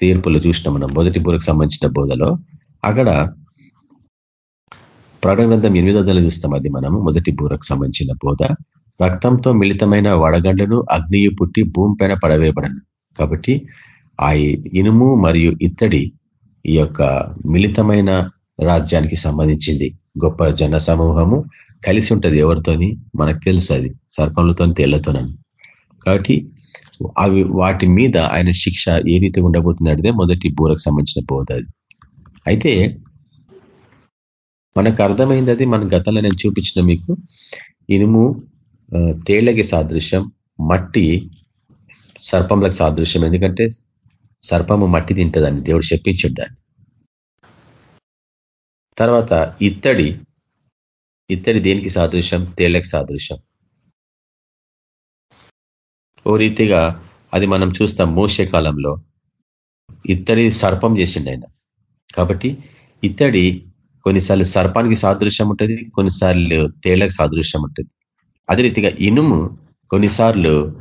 తీర్పులు చూసినాం మనం. మొదటి బూరకు సంబంధించిన బోధలో అక్కడ ప్రకటన గ్రంథం ఎనిమిదో దళ చూస్తాం అది మనము మొదటి బూరకు సంబంధించిన బోధ. రక్తంతో మిళితమైన వడగండ్లను అగ్నియు పుట్టి భూమి పైన పడవేయబడను. కాబట్టి ఆ ఇనుము మరియు ఇత్తడి ఈ యొక్క మిళితమైన రాజ్యానికి సంబంధించింది. గొప్ప జన సమూహము కలిసి ఉంటుంది ఎవరితోని? మనకు తెలుసు అది. సర్పంలతో తేళ్ళతోనని కాబట్టి అవి వాటి మీద ఆయన శిక్ష ఏ రీతి ఉండబోతుంది మొదటి బూరకు సంబంధించిన బోధ అది. అయితే మనకు అర్థమైంది అది. మన గతంలో నేను చూపించిన మీకు ఇనుము తేళ్ళకి సాదృశ్యం మట్టి సర్పంలకు సాదృశ్యం. ఎందుకంటే సర్పము మట్టి తింటుందని దేవుడు చెప్పించాడు దాన్ని. తర్వాత ఇత్తడి. ఇత్తడి దేనికి సాదృశ్యం? తేళ్ళకి సాదృశ్యం. ఓ రీతిగా అది మనం చూస్తాం మోసే కాలంలో. ఇత్తడి సర్పం చేసిండు ఆయన. కాబట్టి ఇత్తడి కొన్నిసార్లు సర్పానికి సాదృశ్యం ఉంటుంది కొన్నిసార్లు తేళ్ళకు సాదృశ్యం ఉంటుంది. అదే రీతిగా ఇనుము కొన్నిసార్లు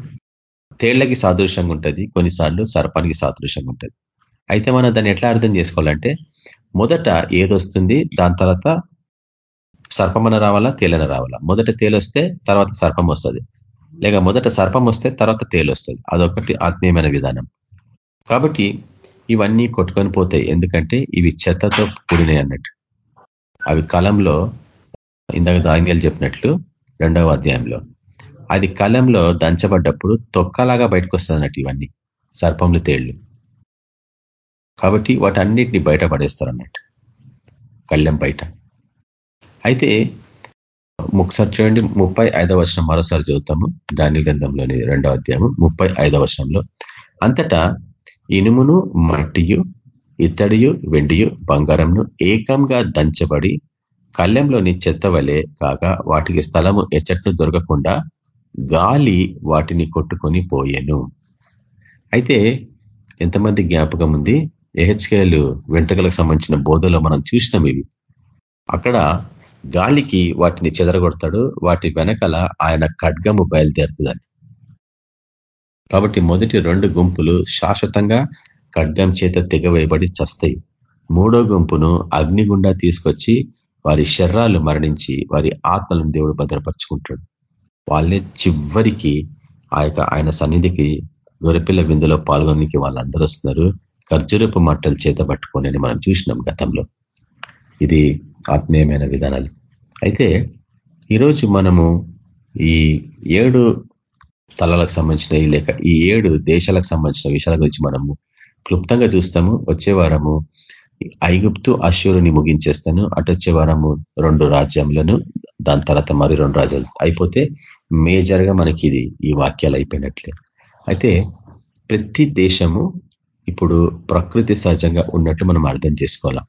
తేళ్ళకి సాదృశ్యంగా ఉంటుంది కొన్నిసార్లు సర్పానికి సాదృశ్యంగా ఉంటుంది. అయితే మనం దాన్ని ఎట్లా అర్థం చేసుకోవాలంటే మొదట ఏదొస్తుంది దాని తర్వాత సర్పమన రావాలా తేలన రావాలా? మొదట తేలొస్తే తర్వాత సర్పం వస్తుంది. లేక మొదట సర్పం వస్తే తర్వాత తేలు వస్తుంది అదొకటి ఆత్మీయమైన విధానం. కాబట్టి ఇవన్నీ కొట్టుకొని పోతాయి. ఎందుకంటే ఇవి చెత్తతో కూడినాయి అన్నట్టు. అవి కాలంలో ఇందాక దాంగ్యాలు చెప్పినట్లు రెండవ అధ్యాయంలో. అది కలంలో దంచబడ్డప్పుడు తొక్కలాగా బయటకు వస్తుంది అన్నట్టు ఇవన్నీ. సర్పంలు తేళ్ళు. కాబట్టి వాటన్నిటిని బయట పడేస్తారు అన్నట్టు కళ్ళెం బయట. అయితే ఒకసారి చూడండి ముప్పై ఐదవ వర్షం మరోసారి చదువుతాము. దాని గ్రంథంలోని రెండవ అధ్యాయము ముప్పై ఐదవ వర్షంలో అంతటా ఇనుమును మట్టియు ఇత్తడియు వెండియు బంగారంను ఏకంగా దంచబడి కళ్ళెంలోని చెత్త వలె కాగా వాటికి స్థలము ఎచ్చట్లు దొరకకుండా గాలి వాటిని కొట్టుకొని పోయేను. అయితే ఎంతమంది జ్ఞాపకం ఉంది? ఎహెచ్కేలు వెంట్రుకలకు సంబంధించిన బోధలో మనం చూసినాం ఇవి. అక్కడ గాలికి వాటిని చెదరగొడతాడు వాటి వెనకల ఆయన ఖడ్గము బయలుదేరుతుందని. కాబట్టి మొదటి రెండు గుంపులు శాశ్వతంగా ఖడ్గం చేత తెగవేయబడి చస్తాయి. మూడో గుంపును అగ్నిగుండా తీసుకొచ్చి వారి శర్రాలు మరణించి వారి ఆత్మలను దేవుడు భద్రపరుచుకుంటాడు. వాళ్ళే చివరికి ఆ ఆయన సన్నిధికి గొరపిల్ల విందులో పాల్గొనికి వాళ్ళందరూ వస్తున్నారు. ఖర్జురపు మట్టలు చేత పట్టుకొని మనం చూసినాం గతంలో. ఇది ఆత్మీయమైన విధానాలు. అయితే ఈరోజు మనము ఈ ఏడు తలలకు సంబంధించిన లేక ఈ ఏడు దేశాలకు సంబంధించిన విషయాల గురించి మనము క్లుప్తంగా చూస్తాము. వచ్చే వారము ఐగుప్తు అశ్వరుని ముగించేస్తాను. అటు వచ్చే వారము రెండు రాజ్యములను దాని తర్వాత మరి రెండు రాజ్యాలు అయిపోతే మేజర్గా మనకి ఇది ఈ వాక్యాలు అయిపోయినట్లే. అయితే ప్రతి దేశము ఇప్పుడు ప్రకృతి సహజంగా ఉన్నట్లు మనం అర్థం చేసుకోవాలా?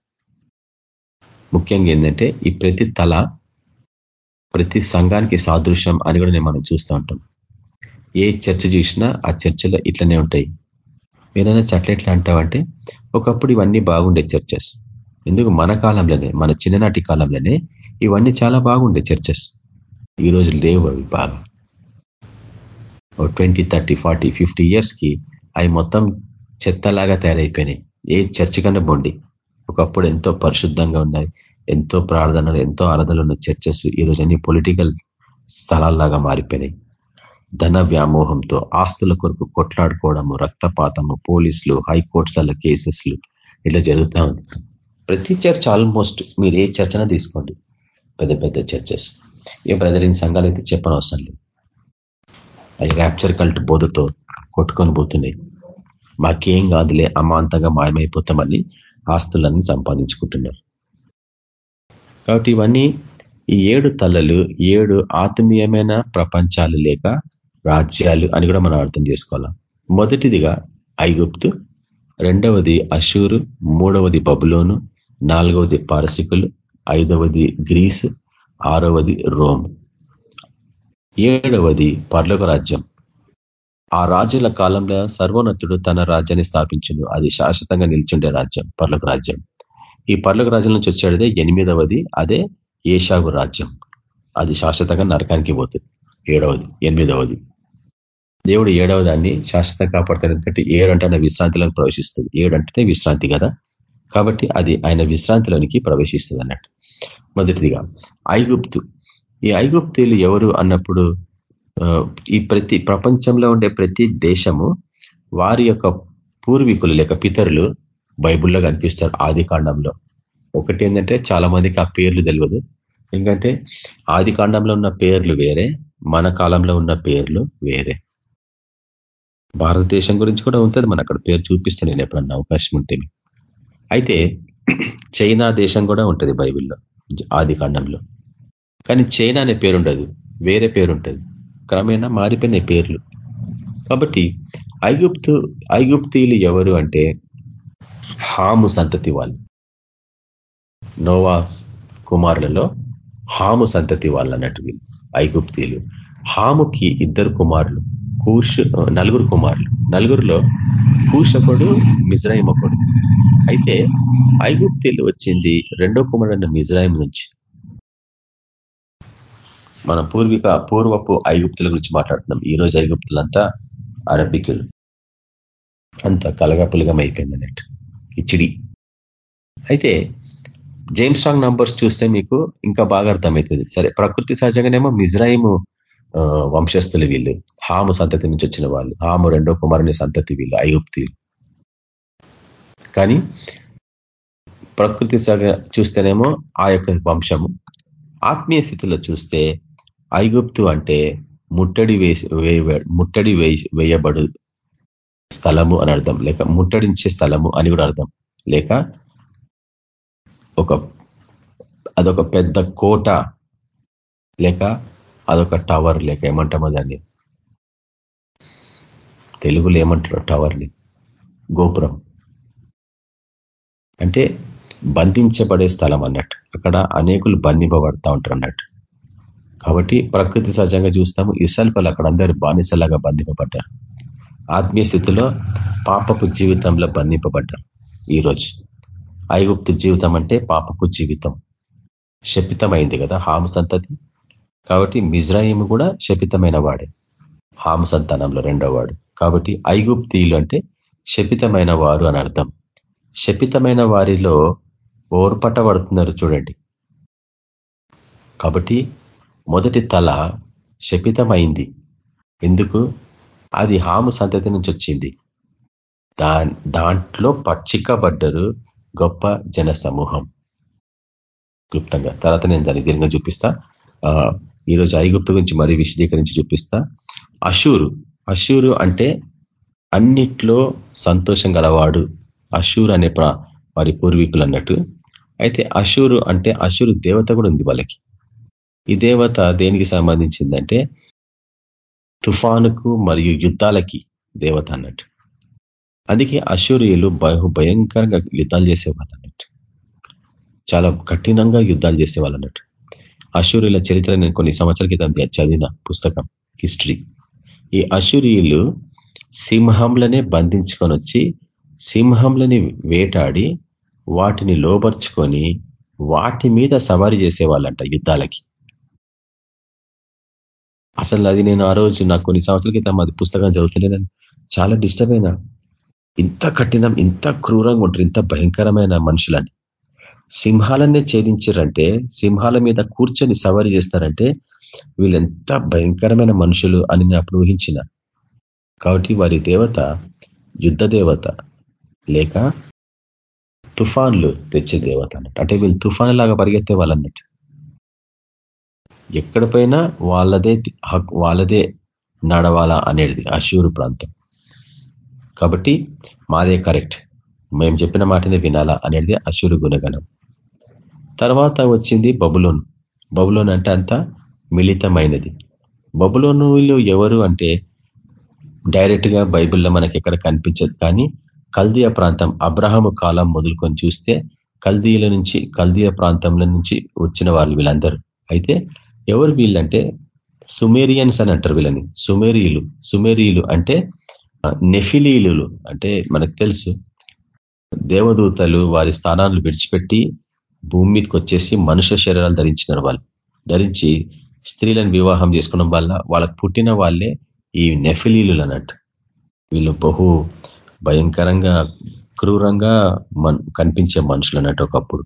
ముఖ్యంగా ఏంటంటే ఈ ప్రతి తల ప్రతి సంఘానికి సాదృశ్యం అని కూడా మనం చూస్తూ ఉంటాం. ఏ చర్చ చూసినా ఆ చర్చలో ఇట్లనే ఉంటాయి. ఏదైనా చట్ల ఎట్లా అంటావంటే ఒకప్పుడు ఇవన్నీ బాగుండే చర్చెస్. ఎందుకు? మన కాలంలోనే మన చిన్ననాటి కాలంలోనే ఇవన్నీ చాలా బాగుండే చర్చెస్. ఈ రోజు లేవు అవి బాగా. ట్వంటీ థర్టీ ఫార్టీ ఫిఫ్టీ ఇయర్స్కి అవి మొత్తం చెత్తలాగా తయారైపోయినాయి. ఏ చర్చ్ కన్నా బొండి. ఒకప్పుడు ఎంతో పరిశుద్ధంగా ఉన్నాయి. ఎంతో ప్రార్థనలు ఎంతో ఆరాధనలు ఉన్న చర్చెస్ ఈరోజు అన్ని పొలిటికల్ స్థలాల్లాగా మారిపోయినాయి. ధన వ్యామోహంతో ఆస్తుల కొరకు కొట్లాడుకోవడము రక్తపాతము పోలీసులు హైకోర్టుల కేసెస్లు ఇట్లా జరుగుతూ ఉంది ప్రతి చర్చ్ ఆల్మోస్ట్ మీరు ఏ చర్చన తీసుకోండి. పెద్ద పెద్ద చర్చెస్. ఏ బ్రదరింగ్ సంఘాలు అయితే చెప్పనవసరం లేదు. అవి ర్యాప్చర్ కల్ట్ బోధతో కొట్టుకొని పోతున్నాయి మాకేం కాదులే అమాంతంగా మాయమైపోతామని ఆస్తులన్నీ సంపాదించుకుంటున్నారు. కాబట్టి ఇవన్నీ ఈ ఏడు తలలు ఏడు ఆత్మీయమైన ప్రపంచాలు లేక రాజ్యాలు అని కూడా మనం అర్థం చేసుకోవాలి? మొదటిదిగా ఐగుప్తు రెండవది అషూరు మూడవది బబులోను నాలుగవది పారసికులు ఐదవది గ్రీసు ఆరవది రోమ్. ఏడవది పర్లోక రాజ్యం. ఆ రాజుల కాలంలో సర్వోన్నతుడు తన రాజ్యాన్ని స్థాపించును. అది శాశ్వతంగా నిల్చుండే రాజ్యం పర్లోక రాజ్యం. ఈ పర్లోక రాజ్యం నుంచి వచ్చాడదే ఎనిమిదవది అదే ఏషాగు రాజ్యం. అది శాశ్వతంగా నరకానికి పోతుంది. ఏడవది ఎనిమిదవది. దేవుడు ఏడవ దాన్ని శాశ్వతంగా కాపాడతాడు ఎందుకంటే ఏడు విశ్రాంతిలోకి ప్రవేశిస్తుంది. ఏడంటేనే విశ్రాంతి కదా. కాబట్టి అది ఆయన విశ్రాంతిలోనికి ప్రవేశిస్తుంది అన్నట్టు. మొదటిదిగా. ఐగుప్తు. ఈ ఐగుప్తీలు ఎవరు అన్నప్పుడు ఈ ప్రతి ప్రపంచంలో ఉండే ప్రతి దేశము వారి యొక్క పూర్వీకులు లేక పితరులు బైబుల్లో కనిపిస్తారు ఆది కాండంలో. ఒకటి ఏంటంటే చాలా మందికి ఆ పేర్లు తెలియదు. ఎందుకంటే ఆది కాండంలో ఉన్న పేర్లు వేరే మన కాలంలో ఉన్న పేర్లు వేరే. భారతదేశం గురించి కూడా ఉంటుంది మన అక్కడ పేరు చూపిస్తాను నేను ఎప్పుడన్నా అవకాశం ఉంటే. అయితే చైనా దేశం కూడా ఉంటుంది బైబిల్లో. ఆది కాండంలో. కానీ చైనా అనే పేరుండదు. వేరే పేరుంటుంది. క్రమేణా మారిపోయినాయి పేర్లు. కాబట్టి ఐగుప్తు ఐగుప్తీయులు ఎవరు అంటే హాము సంతతి వాళ్ళు. నోవా కుమారులలో హాము సంతతి వాళ్ళు అన్నట్టు ఐగుప్తీయులు. హాముకి ఇద్దరు కుమారులు కూష్ నలుగురు కుమారులు. నలుగురులో కూషకుడు మిజ్రాయిమకుడు అయితే ఐగుప్తీలు వచ్చింది రెండో కుమారుడైన మిజ్రాయిం నుంచి. మన పూర్విక పూర్వపు ఐగుప్తుల గురించి మాట్లాడుతున్నాం. ఈ రోజు ఐగుప్తులంతా అరబికులు అంత కలగపులగం అయిపోయింది అన్నట్టు. కిచిడి అయితే జేమ్స్ సాంగ్ నంబర్స్ చూస్తే మీకు ఇంకా బాగా అర్థమవుతుంది. సరే ప్రకృతి సహజంగానేమో మిజ్రాయిము వంశస్థులు వీళ్ళు. హాము సంతతి నుంచి వచ్చిన వాళ్ళు. హాము రెండో కుమారుని సంతతి వీళ్ళు ఐగుప్తీలు కానీ ప్రకృతి సగ చూస్తేనేమో ఆ యొక్క వంశము. ఆత్మీయ స్థితిలో చూస్తే ఐగుప్తు అంటే ముట్టడి వేయ ముట్టడి వేయబడు స్థలము అని అర్థం. లేక ముట్టడించే స్థలము అని కూడా అర్థం. లేక ఒక అదొక పెద్ద కోట. లేక అదొక టవర్ లేక ఏమంటామో దాన్ని? తెలుగులో ఏమంటారు టవర్ని గోపురం. అంటే బంధించబడే స్థలం అన్నట్టు. అక్కడ అనేకులు బంధింపబడతా ఉంటారు అన్నట్టు. కాబట్టి ప్రకృతి సహజంగా చూస్తాము. ఇసల్పలు అక్కడ అందరూ బానిసలాగా బంధింపబడ్డారు. ఆత్మీయ స్థితిలో పాపపు జీవితంలో బంధింపబడ్డారు ఈరోజు. ఐగుప్తు జీవితం అంటే పాపపు జీవితం. శపితమైంది కదా హాము సంతతి. కాబట్టి మిజ్రాయిం కూడా శపితమైన వాడే. హాము సంతానంలో రెండో వాడు. కాబట్టి ఐగుప్తీయులు అంటే శపితమైన వారు అని అర్థం. శపితమైన వారిలో ఓర్పటబడుతున్నారు చూడండి. కాబట్టి మొదటి తల శపితమైంది. ఎందుకు? అది హాము సంతతి నుంచి వచ్చింది. దా దాంట్లో పచ్చికబడ్డరు గొప్ప జన సమూహం క్లుప్తంగా. తర్వాత నేను దాన్ని దీర్ఘంగా చూపిస్తా. ఈరోజు ఐగుప్తు గురించి మరీ విశదీకరించి చూపిస్తా. అషూరు అషూరు అంటే అన్నిట్లో సంతోషం గలవాడు. అషూర్ అనే వారి పూర్వీకులు అన్నట్టు. అయితే అషూరు అంటే అషూరు దేవత కూడా ఉంది వాళ్ళకి. ఈ దేవత దేనికి సంబంధించిందంటే తుఫానుకు మరియు యుద్ధాలకి దేవత అన్నట్టు. అందుకే అశూరియులు బహు భయంకరంగా యుద్ధాలు చేసేవాళ్ళు అన్నట్టు. చాలా కఠినంగా యుద్ధాలు చేసేవాళ్ళు అన్నట్టు. అశూరుల చరిత్ర నేను కొన్ని సంవత్సరాల క్రితం చదివిన పుస్తకం హిస్టరీ. ఈ అశూరియులు సింహంలనే బంధించుకొని వచ్చి సింహంలని వేటాడి వాటిని లోపరుచుకొని వాటి మీద సవారీ చేసేవాళ్ళంట యుద్ధాలకి. అసలు అది నేను ఆ రోజు నాకు కొన్ని సంవత్సరాల క్రితం అది పుస్తకం చదువుతుంటే చాలా డిస్టర్బ్ అయినా. ఇంత కఠినం ఇంత క్రూరంగా ఉంటారు ఇంత భయంకరమైన మనుషులని. సింహాలనే ఛేదించారంటే సింహాల మీద కూర్చొని సవారీ చేస్తారంటే వీళ్ళెంత భయంకరమైన మనుషులు అని నేను అప్పుడు ఊహించిన. కాబట్టి వారి దేవత యుద్ధ దేవత లేక తుఫాన్లు తెచ్చే దేవత అన్నట్టు. అంటే వీళ్ళు తుఫాన్ లాగా పరిగెత్తే వాళ్ళన్నట్టు. ఎక్కడ పోయినా వాళ్ళదే వాళ్ళదే నడవాలా అనేది అశూరు ప్రాంతం. కాబట్టి మాదే కరెక్ట్. మేము చెప్పిన మాటనే వినాలా అనేది అశూరు గుణగణం. తర్వాత వచ్చింది బబులోన్. బబులోన్ అంటే అంత మిళితమైనది. బబులోనులు ఎవరు అంటే డైరెక్ట్గా బైబిల్లో మనకి ఎక్కడ కనిపించదు. కానీ కల్దీయ ప్రాంతం అబ్రహము కాలం మొదలుకొని చూస్తే కల్దీయుల నుంచి కల్దీయ ప్రాంతంలో నుంచి వచ్చిన వాళ్ళు వీళ్ళందరూ. అయితే ఎవరు వీళ్ళంటే సుమేరియన్స్ అని అంటారు వీళ్ళని. సుమేరియులు. సుమేరియులు అంటే నెఫిలీలు అంటే మనకు తెలుసు. దేవదూతలు వారి స్థానాలను విడిచిపెట్టి భూమి మీదకి వచ్చేసి మనుష్య శరీరాలు ధరించినారు వాళ్ళు. ధరించి స్త్రీలను వివాహం చేసుకోవడం వల్ల వాళ్ళకు పుట్టిన వాళ్ళే ఈ నెఫిలీలు అన్నట్టు. వీళ్ళు బహు భయంకరంగా క్రూరంగా కనిపించే మనుషులు అన్నట్టు ఒకప్పుడు.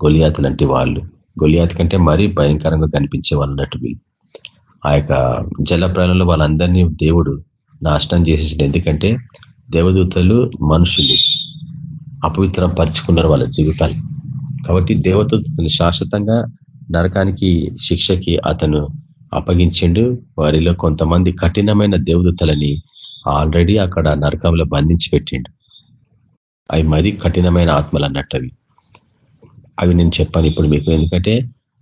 గొలియాత్ లాంటి వాళ్ళు. గొలియాతి కంటే మరీ భయంకరంగా కనిపించే వాళ్ళు అన్నట్టు వీళ్ళు. ఆ యొక్క జల వాళ్ళందరినీ దేవుడు నాశనం చేసేసింది ఎందుకంటే దేవదూతలు మనుషులు అపవిత్రం పరుచుకున్నారు వాళ్ళ జీవితాలు. కాబట్టి దేవదూతలు శాశ్వతంగా నరకానికి శిక్షకి అతను అప్పగించిండు. వారిలో కొంతమంది కఠినమైన దేవదూతలని ఆల్రెడీ అక్కడ నరకంలో బంధించి పెట్టిండు. అవి మరీ కఠినమైన ఆత్మలు అన్నట్టు అవి అవి నేను చెప్పాను ఇప్పుడు మీకు. ఎందుకంటే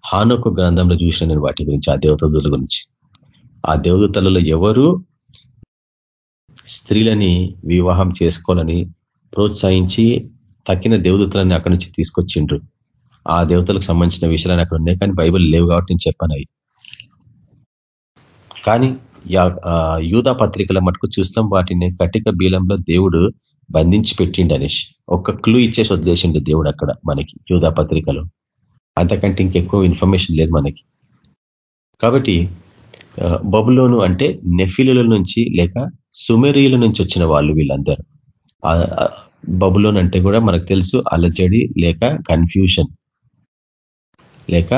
హానొక గ్రంథంలో చూసిన నేను వాటి గురించి ఆ దేవతల గురించి. ఆ దేవదూతలలో ఎవరు స్త్రీలని వివాహం చేసుకోవాలని ప్రోత్సహించి తక్కిన దేవదూతలని అక్కడి నుంచి తీసుకొచ్చిండ్రు. ఆ దేవతలకు సంబంధించిన విషయాలు అక్కడ ఉన్నాయి. కానీ బైబిల్ లేవు కాబట్టి నేను చెప్పాను అవి. కానీ యూధా పత్రికల మటుకు చూస్తాం. వాటిని కటిక బీలంలో దేవుడు బంధించి పెట్టిండు అనేష్. ఒక్క క్లూ ఇచ్చేసి వదిలేసిండు దేవుడు అక్కడ మనకి యూధా పత్రికలో. అంతకంటే ఇంకెక్కువ ఇన్ఫర్మేషన్ లేదు మనకి. కాబట్టి బబులోను అంటే నెఫిలుల నుంచి లేక సుమెరియుల నుంచి వచ్చిన వాళ్ళు వీళ్ళందరూ. బబులోన్ అంటే కూడా మనకు తెలుసు అలజడి లేక కన్ఫ్యూషన్. లేక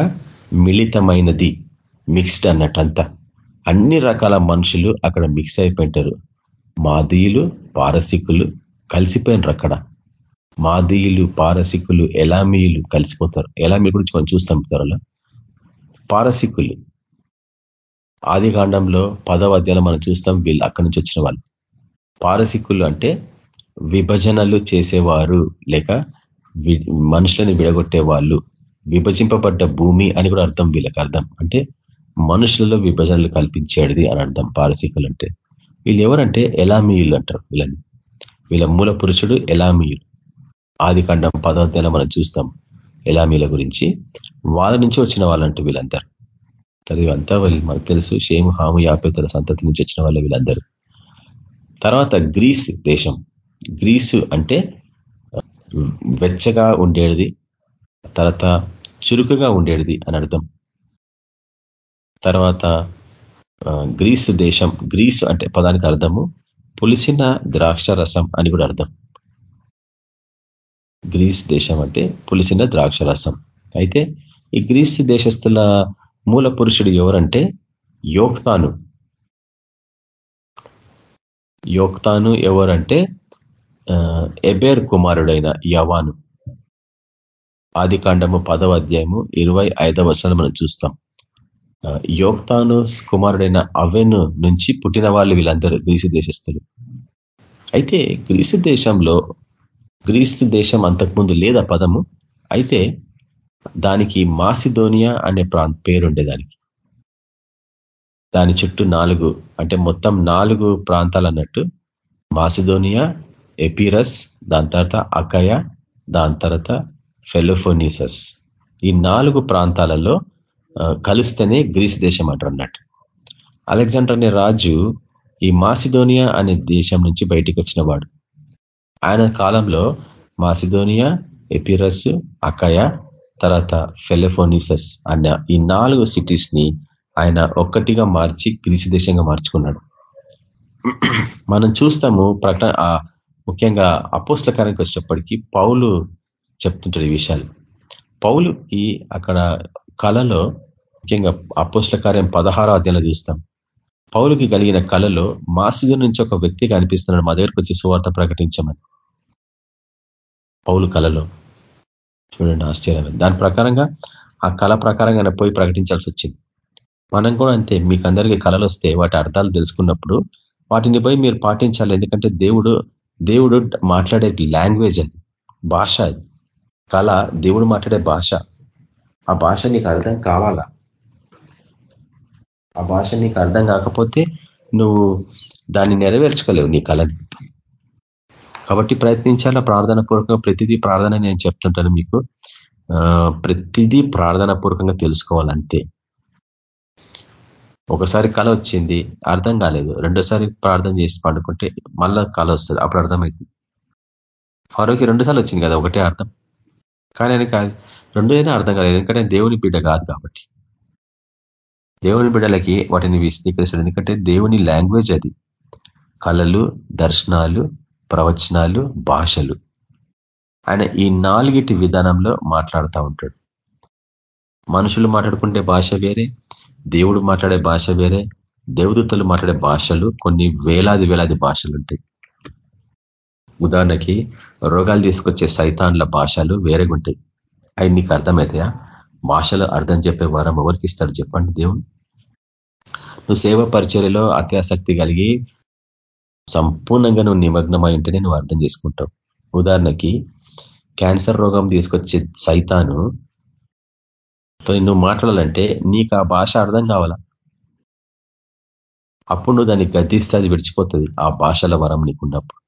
మిళితమైనది మిక్స్డ్ అన్నట్టు అంతా అన్ని రకాల మనుషులు అక్కడ మిక్స్ అయిపోయింటారు. మాదీయులు పారసికులు కలిసిపోయినారు అక్కడ. మాదీయులు పారసికులు ఎలామీయులు కలిసిపోతారు. ఎలామీ గురించి మనం చూస్తాం త్వరలో. పారసికులు. ఆది కాండంలో పదవ అధ్యాయంలో మనం చూస్తాం వీళ్ళు అక్కడి నుంచి వచ్చిన వాళ్ళు. పారసికులు అంటే విభజనలు చేసేవారు లేక మనుషులని విడగొట్టే వాళ్ళు విభజింపబడ్డ భూమి అని కూడా అర్థం వీళ్ళకి అర్థం. అంటే మనుషులలో విభజనలు కల్పించేది అని అర్థం పారసీకులు అంటే. వీళ్ళు ఎవరంటే ఎలామీయులు అంటారు వీళ్ళని. వీళ్ళ మూల పురుషుడు ఎలామీయులు ఆది ఖండం పదార్థాలు మనం చూస్తాం ఎలామీల గురించి. వాళ్ళ నుంచి వచ్చిన వాళ్ళంటూ వీళ్ళందరూ. అది అంతా వాళ్ళు మనకు తెలుసు. షేము హాము యాపేతల సంతతి నుంచి వచ్చిన వాళ్ళు వీళ్ళందరూ. తర్వాత గ్రీస్ దేశం. గ్రీసు అంటే వెచ్చగా ఉండేది తర్వాత చురుకుగా ఉండేది అని అర్థం. తర్వాత గ్రీసు దేశం గ్రీసు అంటే పదానికి అర్థము పులిసిన ద్రాక్ష రసం అని కూడా అర్థం. గ్రీస్ దేశం అంటే పులిసిన ద్రాక్ష రసం. అయితే ఈ గ్రీస్ దేశస్తుల మూల పురుషుడు ఎవరంటే యోక్తాను. యోక్తాను ఎవరంటే ఎబేర్ కుమారుడైన యవాను. ఆది కాండము పదవ అధ్యాయము ఇరవై ఐదవ వర్షాలు మనం చూస్తాం. యోక్తాను కుమారుడైన అవెను నుంచి పుట్టిన వాళ్ళు వీళ్ళందరూ గ్రీసు దేశస్తులు అయితే గ్రీసు దేశంలో గ్రీసు దేశం అంతకుముందు లేదా పదము అయితే దానికి మాసిదోనియా అనే ప్రా పేరుండే దానికి దాని చుట్టూ నాలుగు అంటే మొత్తం నాలుగు ప్రాంతాలు అన్నట్టు మాసిదోనియా ఎపిరస్ దాని తర్వాత అకయ దాని తర్వాత ఫెలోఫోనిసస్. ఈ నాలుగు ప్రాంతాలలో కలిస్తేనే గ్రీస్ దేశం అంటారు అన్నట్టు అలెగ్జాండర్ అనే రాజు ఈ మాసిదోనియా అనే దేశం నుంచి బయటికి వచ్చినవాడు ఆయన కాలంలో మాసిదోనియా ఎపిరస్ అకయ తర్వాత ఫెలెఫోనిసస్ అన్న ఈ నాలుగు సిటీస్ని ఆయన ఒక్కటిగా మార్చి గ్రీసు దేశంగా మార్చుకున్నాడు. మనం చూస్తాము ప్రకటన ముఖ్యంగా అపోస్ల కార్యానికి వచ్చేటప్పటికీ పౌలు చెప్తుంటారు ఈ విషయాలు. పౌలుకి అక్కడ కళలో ముఖ్యంగా అపోస్ల కార్యం పదహారో అధ్యాయంలో చూస్తాం. పౌలుకి కలిగిన కళలో మాసిదు నుంచి ఒక వ్యక్తి కనిపిస్తున్నాడు. మా దగ్గరకు వచ్చి సువార్త ప్రకటించమని. పౌలు కళలో చూడండి ఆశ్చర్యమని దాని ప్రకారంగా ఆ కళ ప్రకారంగా పోయి ప్రకటించాల్సి వచ్చింది. మనం కూడా అంతే. మీకు అందరికీ కళలు వస్తే వాటి అర్థాలు తెలుసుకున్నప్పుడు వాటిని పోయి మీరు పాటించాలి. ఎందుకంటే దేవుడు దేవుడు మాట్లాడే లాంగ్వేజ్ అది భాష అది. కళ దేవుడు మాట్లాడే భాష. ఆ భాష నీకు అర్థం కావాలా? ఆ భాష నీకు అర్థం కాకపోతే నువ్వు దాన్ని నెరవేర్చుకోలేవు నీ కళని. కాబట్టి ప్రయత్నించాలా? ప్రార్థన పూర్వకంగా ప్రతిదీ ప్రార్థన నేను చెప్తుంటాను మీకు. ప్రతిదీ ప్రార్థన పూర్వకంగా తెలుసుకోవాలంతే. ఒకసారి కళ వచ్చింది అర్థం కాలేదు. రెండోసారి ప్రార్థన చేసి పండుకుంటే మళ్ళా కళ వస్తుంది. అప్పుడు అర్థమవుతుంది. ఫారూకి రెండుసార్లు వచ్చింది కదా ఒకటే అర్థం. కానీ ఆయనకి రెండు అయినా అర్థం కాలేదు. ఎందుకంటే దేవుని బిడ్డ కాదు కాబట్టి. దేవుని బిడ్డలకి వాటిని విశదీకరిస్తాడు ఎందుకంటే దేవుని లాంగ్వేజ్ అది. కళలు దర్శనాలు ప్రవచనాలు భాషలు. ఆయన ఈ నాలుగిటి విధానంలో మాట్లాడుతూ ఉంటాడు. మనుషులు మాట్లాడుకుంటే భాష వేరే దేవుడు మాట్లాడే భాష వేరే దేవదూతలు మాట్లాడే భాషలు కొన్ని వేలాది వేలాది భాషలు ఉంటాయి. ఉదాహరణకి రోగాలు తీసుకొచ్చే సైతాన్ల భాషలు వేరేగుంటాయి. అవి నీకు అర్థమవుతాయా భాషలు అర్థం చెప్పే వారం ఎవరికి ఇస్తాడు చెప్పండి దేవుడు. నువ్వు సేవ పరిచర్యలో అత్యాసక్తి కలిగి సంపూర్ణంగా నువ్వు నిమగ్నమై ఉంటేనే నువ్వు అర్థం చేసుకుంటావు. ఉదాహరణకి క్యాన్సర్ రోగం తీసుకొచ్చే సైతాను నువ్వు మాట్లాడాలంటే నీకు ఆ భాష అర్థం కావాలా? అప్పుడు నువ్వు దాన్ని గద్దిస్తే అది విడిచిపోతుంది ఆ భాషల వరం నీకున్నప్పుడు.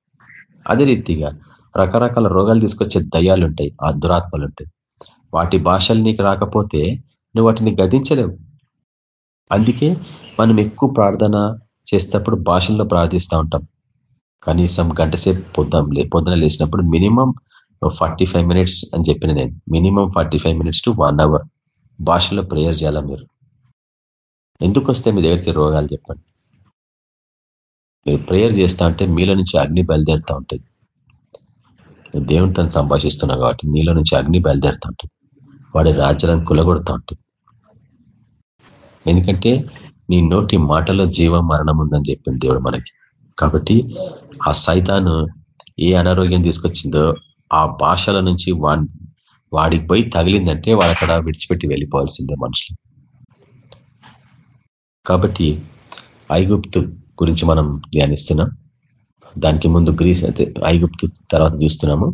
అదే రీతిగా రకరకాల రోగాలు తీసుకొచ్చే దయ్యాలు ఉంటాయి ఆ దురాత్మలు ఉంటాయి వాటి భాషలు నీకు రాకపోతే నువ్వు వాటిని గదించలేవు అందుకే మనం ఎక్కువ ప్రార్థన చేసేటప్పుడు భాషల్లో ప్రార్థిస్తూ ఉంటాం. కనీసం గంట సేపు పొద్దాం పొద్దున లేచినప్పుడు మినిమం ఫార్టీ ఫైవ్ మినిట్స్ అని చెప్పిన నేను. Minimum forty five minutes to one hour భాషలో ప్రేయర్ చేయాలా మీరు? ఎందుకు వస్తే మీ దగ్గరికి రోగాలు చెప్పండి? మీరు ప్రేయర్ చేస్తా ఉంటే మీలో నుంచి అగ్ని బయలుదేరుతూ ఉంటుంది. దేవుని తను సంభాషిస్తున్నావు కాబట్టి నీలో నుంచి అగ్ని బయలుదేరుతూ ఉంటుంది వాడి రాజ్యాలను కులగొడుతూ ఉంటుంది ఎందుకంటే నీ నోటి మాటలో జీవం మరణం ఉందని చెప్పింది దేవుడు మనకి. కాబట్టి ఆ సైతాను ఏ అనారోగ్యం తీసుకొచ్చిందో ఆ భాషల నుంచి వాడికి పోయి తగిలిందంటే వాడు అక్కడ విడిచిపెట్టి వెళ్ళిపోవాల్సిందే మనుషులు. కాబట్టి ఐగుప్తు గురించి మనం ధ్యానిస్తున్నాం. దానికి ముందు గ్రీస్ అయితే ఐగుప్తు తర్వాత చూస్తున్నాము.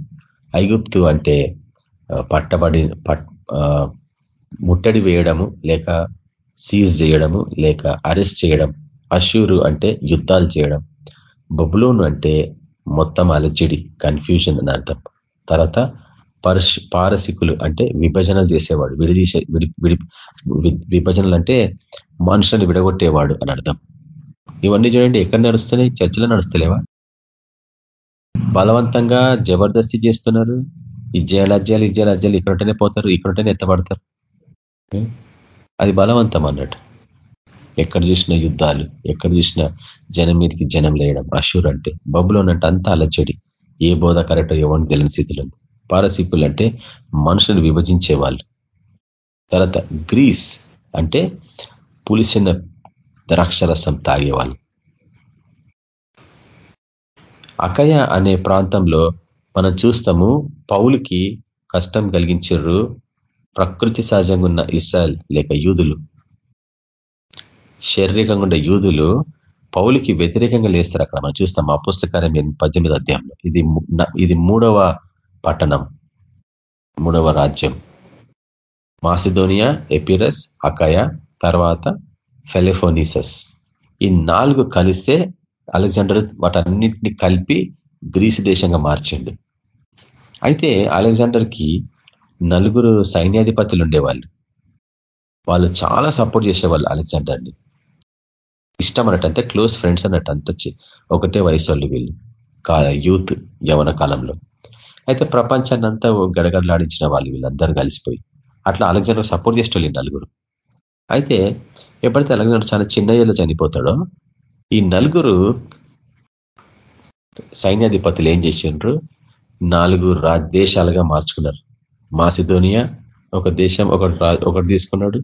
ఐగుప్తు అంటే పట్టబడి ముట్టడి వేయడము లేక సీజ్ చేయడము లేక అరెస్ట్ చేయడం. అషూరు అంటే యుద్ధాలు చేయడం. బబులోను అంటే మొత్తం అలచిడి కన్ఫ్యూజన్ అని అర్థం. తర్వాత పరుష్ పారసికులు అంటే విభజనలు చేసేవాడు. విడిదీసే విడి విడి విభజనలు అంటే మనుషులను విడగొట్టేవాడు అని అర్థం. ఇవన్నీ చూడండి ఎక్కడ నడుస్తున్నాయి? చర్చలో నడుస్తలేవా? బలవంతంగా జబర్దస్తి చేస్తున్నారు. ఈ అజ్జాలు ఈ అజ్జాలు ఇక్కడుంటేనే పోతారు ఇక్కడుంటేనే ఎత్తబడతారు. అది బలవంతం అన్నట్టు. ఎక్కడ చూసిన యుద్ధాలు ఎక్కడ చూసిన జనం మీదకి జనం లేయడం అషూర్ అంటే బబులోనంటే అంతా అలచడి. ఏ బోధ కరెక్ట్ ఎవరిని తెలియని స్థితిలో పారసీకులు అంటే మనుషులను విభజించే వాళ్ళు. తర్వాత గ్రీస్ అంటే పులిసిన ద్రాక్షరసం తాగేవాళ్ళు అకయ అనే ప్రాంతంలో మనం చూస్తాము పౌలుకి కష్టం కలిగించరు ప్రకృతి సహజంగా ఉన్న ఇస్రాయల్ లేక యూదులు. శారీరకంగా ఉండే యూదులు పౌలికి వ్యతిరేకంగా లేస్తారు అక్కడ. మనం చూస్తాం ఆ పుస్తకాన్ని పద్దెనిమిది అధ్యాయంలో. ఇది ఇది మూడవ పట్టణం మూడవ రాజ్యం. మాసిదోనియా ఎపిరస్ అకయ తర్వాత ఫెలిఫోనిసస్. ఈ నాలుగు కలిస్తే అలెగ్జాండర్ వాటన్నిటిని కలిపి గ్రీసు దేశంగా మార్చిండు. అయితే అలెగ్జాండర్కి నలుగురు సైన్యాధిపతులు ఉండేవాళ్ళు. వాళ్ళు చాలా సపోర్ట్ చేసేవాళ్ళు అలెగ్జాండర్ని. ఇష్టం అన్నట్టు అంటే క్లోజ్ ఫ్రెండ్స్ అన్నట్టు అంత ఒకటే వయసు వాళ్ళు వీళ్ళు యూత్ యవన కాలంలో. అయితే ప్రపంచాన్ని అంతా గడగడలాడించిన వాళ్ళు వీళ్ళందరూ కలిసిపోయి అట్లా అలెగ్జాండర్ సపోర్ట్ చేసేవాళ్ళు నలుగురు. అయితే ఎప్పుడైతే అలెగ్జాండర్ చాలా చిన్న ఏళ్ళు చనిపోతాడో ఈ నలుగురు సైన్యాధిపతులు ఏం చేసిండ్రు? నాలుగు రా దేశాలుగా మార్చుకున్నారు. మాసిదోనియా ఒక దేశం ఒకటి ఒకటి తీసుకున్నాడు.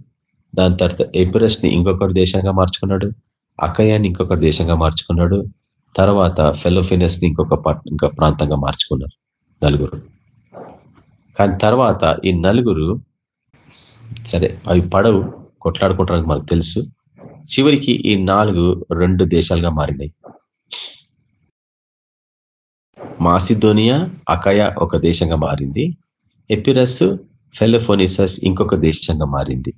దాని తర్వాత ఎపిరస్ని ఇంకొకటి దేశంగా మార్చుకున్నాడు. అకయాన్ని ఇంకొకటి దేశంగా మార్చుకున్నాడు. తర్వాత ఫెలోఫినస్ని ఇంకొక ఇంకొక ప్రాంతంగా మార్చుకున్నారు నలుగురు. కానీ తర్వాత ఈ నలుగురు సరే అవి పడవు. కొట్లాడుకుంటారని మనకు తెలుసు. చివరికి ఈ నాలుగు రెండు దేశాలుగా మారినాయి. మాసిదోనియా అకయ ఒక దేశంగా మారింది. ఎపిరస్ ఫెలోఫోనిసస్ ఇంకొక దేశంగా మారింది.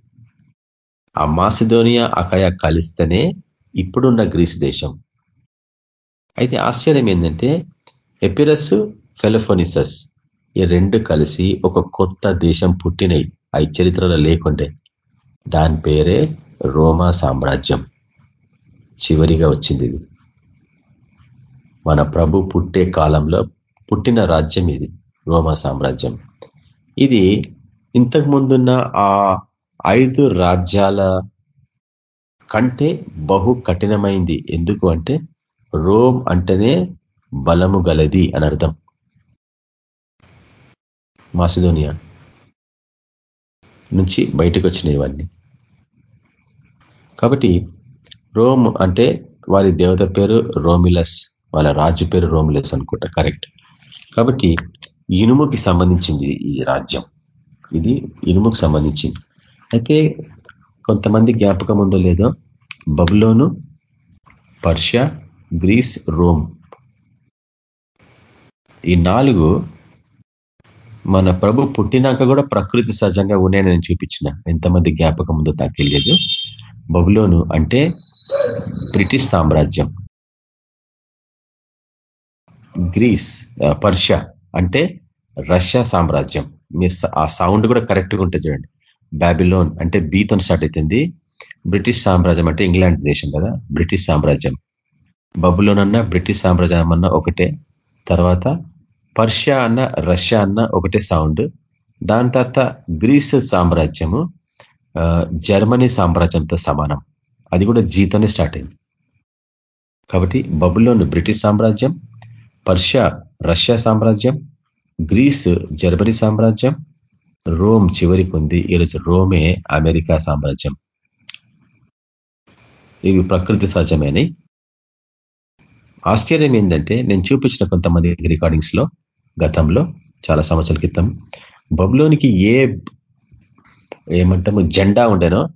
ఆ మాసిదోనియా అకయ కలిస్తేనే ఇప్పుడున్న గ్రీస్ దేశం. అయితే ఆశ్చర్యం ఏంటంటే ఎపిరస్ ఫెలోఫోనిసస్ ఈ రెండు కలిసి ఒక కొత్త దేశం పుట్టినాయి. అవి చరిత్రలో లేకుండే. దాని పేరే రోమా సామ్రాజ్యం చివరిగా వచ్చింది ఇది. మన ప్రభు పుట్టే కాలంలో పుట్టిన రాజ్యం ఇది రోమా సామ్రాజ్యం. ఇది ఇంతకు ముందున్న ఆ ఐదు రాజ్యాల కంటే బహు కఠినమైంది. ఎందుకు అంటే రోమ్ అంటేనే బలము గలది అని అర్థం. మాసిదోనియా నుంచి బయటకు వచ్చినాయి ఇవన్నీ. కాబట్టి రోమ్ అంటే వారి దేవత పేరు రోమిలస్ వాళ్ళ రాజు పేరు రోమిలస్ అనుకుంటా కరెక్ట్. కాబట్టి ఇనుముకి సంబంధించింది ఈ రాజ్యం. ఇది ఇనుముకు సంబంధించింది. అయితే కొంతమంది జ్ఞాపకం ఉందో లేదో బబులోను పర్షియా గ్రీస్ రోమ్. ఈ నాలుగు మన ప్రభు పుట్టినాక కూడా ప్రకృతి సహజంగా ఉన్నాయని నేను చూపించిన. ఎంతమంది జ్ఞాపకం ఉందో నాకు తెలియదు. బబులోను అంటే బ్రిటిష్ సామ్రాజ్యం. గ్రీస్ పర్షియా అంటే రష్యా సామ్రాజ్యం. మీరు ఆ సౌండ్ కూడా కరెక్ట్గా ఉంటుంది చూడండి. బ్యాబిలోన్ అంటే బీతో స్టార్ట్ అవుతుంది బ్రిటిష్ సామ్రాజ్యం అంటే ఇంగ్లాండ్ దేశం కదా బ్రిటిష్ సామ్రాజ్యం. బబులోన్ అన్న బ్రిటిష్ సామ్రాజ్యం అన్న ఒకటే. తర్వాత పర్షియా అన్న రష్యా అన్న ఒకటే సౌండ్. దాని తర్వాత గ్రీస్ సామ్రాజ్యము. జర్మనీ సామ్రాజ్యంతో సమానం. అది కూడా జీతోనే స్టార్ట్ అయింది. కాబట్టి బబులోను బ్రిటిష్ సామ్రాజ్యం పర్షియా రష్యా సామ్రాజ్యం గ్రీస్ జర్మనీ సామ్రాజ్యం రోమ్ చివరికి ఉంది. ఈరోజు రోమే అమెరికా సామ్రాజ్యం. ఇవి ప్రకృతి సహజమైనవి ఆశ్చర్యం ఏంటంటే నేను చూపించిన కొంతమంది రికార్డింగ్స్లో గతంలో చాలా సంవత్సరాల క్రితం బబులోనికి ఏ ఏమంటాము జెండా ఉండేనో?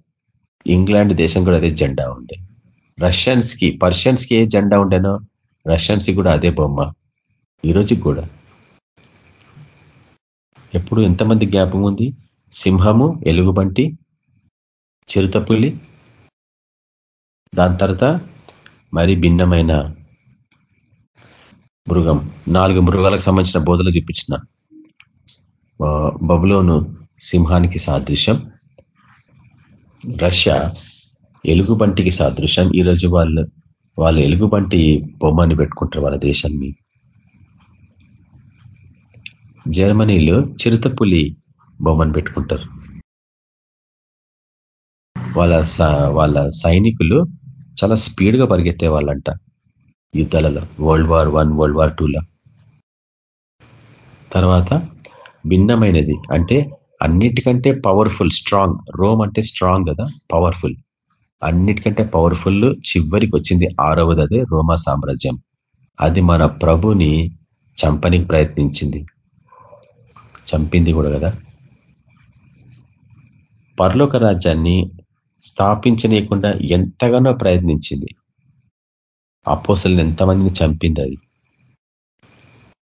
ఇంగ్లాండ్ దేశం కూడా అదే జెండా ఉండే. రష్యన్స్కి పర్షియన్స్కి ఏ జెండా ఉండేనో? రష్యన్స్ కూడా అదే బొమ్మ. ఈరోజుకి కూడా. ఎప్పుడు ఎంతమంది జ్ఞాపం ఉంది? సింహము ఎలుగుబంటి చిరుతపులి. దాని తర్వాత మరి భిన్నమైన మృగం. నాలుగు మృగాలకు సంబంధించిన బోధలు చూపించిన బబులోను సింహానికి సాదృశ్యం. రష్యా ఎలుగుబంటికి సాదృశ్యం. ఈరోజు వాళ్ళు వాళ్ళు ఎలుగుబంటి బొమ్మని పెట్టుకుంటారు వాళ్ళ దేశాన్ని. జర్మనీలో చిరుతపులి బొమ్మను పెట్టుకుంటారు. వాళ్ళ వాళ్ళ సైనికులు చాలా స్పీడ్గా పరిగెత్తే వాళ్ళంట యుద్ధాలలో. World war one world war టూలో. తర్వాత భిన్నమైనది అంటే అన్నిటికంటే పవర్ఫుల్ స్ట్రాంగ్ రోమ్ అంటే స్ట్రాంగ్ కదా పవర్ఫుల్ అన్నిటికంటే పవర్ఫుల్ చివరికి వచ్చింది ఆరవది అదే రోమా సామ్రాజ్యం. అది మన ప్రభుని చంపనికి ప్రయత్నించింది. చంపింది కూడా కదా. పర్లోక రాజ్యాన్ని స్థాపించనీయకుండా ఎంతగానో ప్రయత్నించింది. అపోసల్ని ఎంతమందిని చంపింది అది.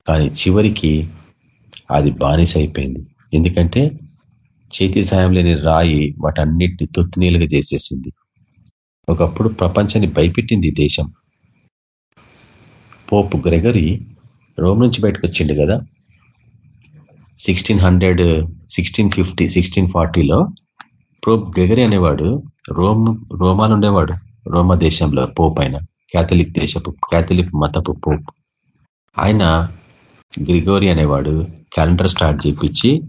కానీ చివరికి అది బానిస అయిపోయింది. ఎందుకంటే చేతి సాయం లేని రాయి వాటన్నిటిని తొత్తినీలుగా చేసేసింది. ఒకప్పుడు ప్రపంచాన్ని భయపెట్టింది దేశం. పోపు గ్రెగరీ రోమ్ నుంచి బయటకు వచ్చిండు కదా. Sixteen hundred sixteen fifty sixteen ఫార్టీలో ప్రోప్ గ్రెగరీ అనేవాడు రోమ్ రోమాలు ఉండేవాడు. రోమా దేశంలో పోప్ ఆయన. క్యాథలిక్ దేశపు క్యాథలిక్ మతపు పోప్. ఆయన గ్రిగోరి అనేవాడు. క్యాలెండర్ స్టార్ట్ చేపించి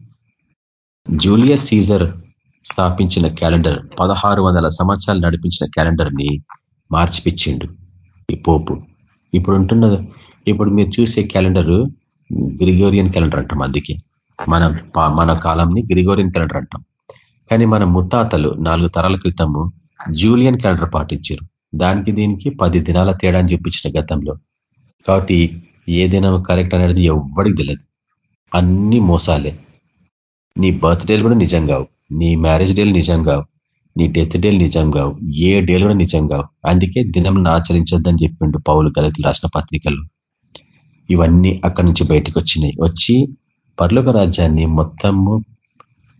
జూలియస్ సీజర్ స్థాపించిన క్యాలెండర్ పదహారు వందల సంవత్సరాలు నడిపించిన క్యాలెండర్ని మార్చిపిచ్చిండు ఈ పోపు. ఇప్పుడు ఉంటున్న ఇప్పుడు మీరు చూసే క్యాలెండర్ గ్రిగోరియన్ క్యాలెండర్ అంటాం అందుకే. మన మన కాలంని గ్రిగోరియన్ క్యాలెండర్ అంటాం. కానీ మన ముత్తాతలు నాలుగు తరాల క్రితము జూలియన్ క్యాలెండర్ పాటించారు. దానికి దీనికి పది దినాల తేడా అని చూపించిన గతంలో. కాబట్టి ఏ దినం కరెక్ట్ అనేది ఎవ్వడికి తెలియదు అన్ని మోసాలే. నీ బర్త్డేలు కూడా నిజం కావు. నీ మ్యారేజ్ డేలు నిజం కావు. నీ డెత్ డేలు నిజం కావు. ఏ డేలు కూడా నిజం కావు. అందుకే దినం ఆచరించొద్దని చెప్పిండు పౌలు గలతులు రాసిన పత్రికలు ఇవన్నీ అక్కడి నుంచి బయటకు వచ్చినాయి. వచ్చి పర్లోక రాజ్యాన్ని మొత్తము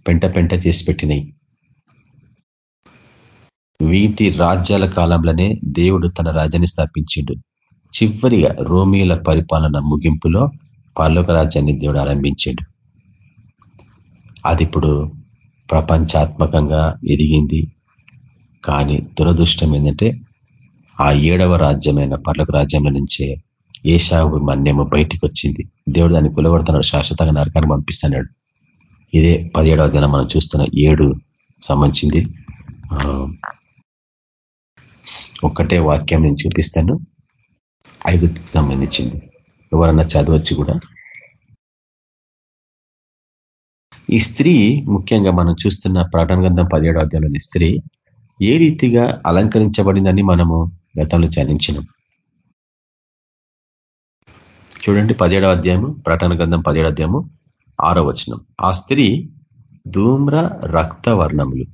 పెంట పెంట చేసి పెట్టినాయి. వీటి రాజ్యాల కాలంలోనే దేవుడు తన రాజ్యాన్ని స్థాపించిండు. చివరిగా రోమిల పరిపాలన ముగింపులో పర్లోక రాజ్యాన్ని దేవుడు ఆరంభించాడు. అది ఇప్పుడు ప్రపంచాత్మకంగా ఎదిగింది. కానీ దురదృష్టం ఏంటంటే ఆ ఏడవ రాజ్యమైన పర్లకు రాజ్యంలో నుంచే ఏషావు మన్యము బయటికి వచ్చింది దేవుడు దాన్ని కులగొడుతున్నాడు శాశ్వతంగా నరకాన్ని పంపిస్తున్నాడు ఇదే పదిహేడవ దినం మనం చూస్తున్న ఏడు సంబంధించింది. ఒక్కటే వాక్యం నేను చూపిస్తాను. ఐదుకి సంబంధించింది. ఎవరన్నా చదవచ్చు కూడా. ఈ స్త్రీ ముఖ్యంగా మనం చూస్తున్న ప్రకటన గ్రంథం పదిహేడు అధ్యాయంలోని స్త్రీ ఏ రీతిగా అలంకరించబడిందని మనము గతంలో చలించినాం చూడండి పదిహేడవ అధ్యాయము ప్రకటన గ్రంథం పదిహేడు అధ్యాయము ఆరో వచనం. ఆ స్త్రీ ధూమ్ర రక్త వర్ణములు.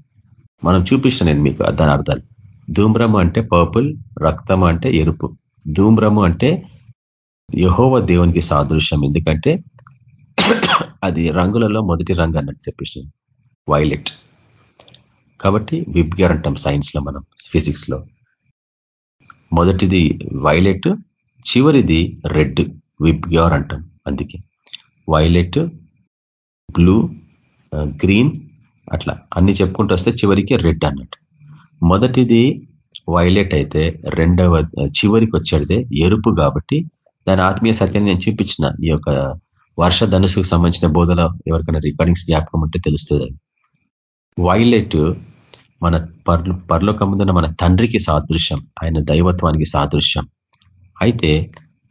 మనం చూపిస్తాను నేను మీకు దాని అర్థాలు. ధూమ్రము అంటే పర్పుల్ రక్తము అంటే ఎరుపు. ధూమ్రము అంటే యహోవ దేవునికి సాదృశ్యం. ఎందుకంటే అది రంగులలో మొదటి రంగు అన్నట్టు చెప్పేసి వైలెట్. కాబట్టి విబ్గర్ అంటాం సైన్స్లో మనం ఫిజిక్స్లో. మొదటిది వైలెట్ చివరిది రెడ్ విబ్గ్యార్ అంటాం అందుకే. వైలెట్ బ్లూ గ్రీన్ అట్లా అన్ని చెప్పుకుంటూ వస్తే చివరికి రెడ్ అన్నట్టు. మొదటిది వైలెట్ అయితే రెండవ చివరికి వచ్చేదే ఎరుపు కాబట్టి దాని ఆత్మీయ సత్యాన్ని నేను చూపించిన ఈ యొక్క వర్ష ధనుసుకు సంబంధించిన బోధలో ఎవరికైనా రికార్డింగ్స్ జ్ఞాపకం ఉంటే తెలుస్తుంది. వైలెట్ మన పర్లు పర్లోకముందున మన తండ్రికి సాదృశ్యం ఆయన దైవత్వానికి సాదృశ్యం. అయితే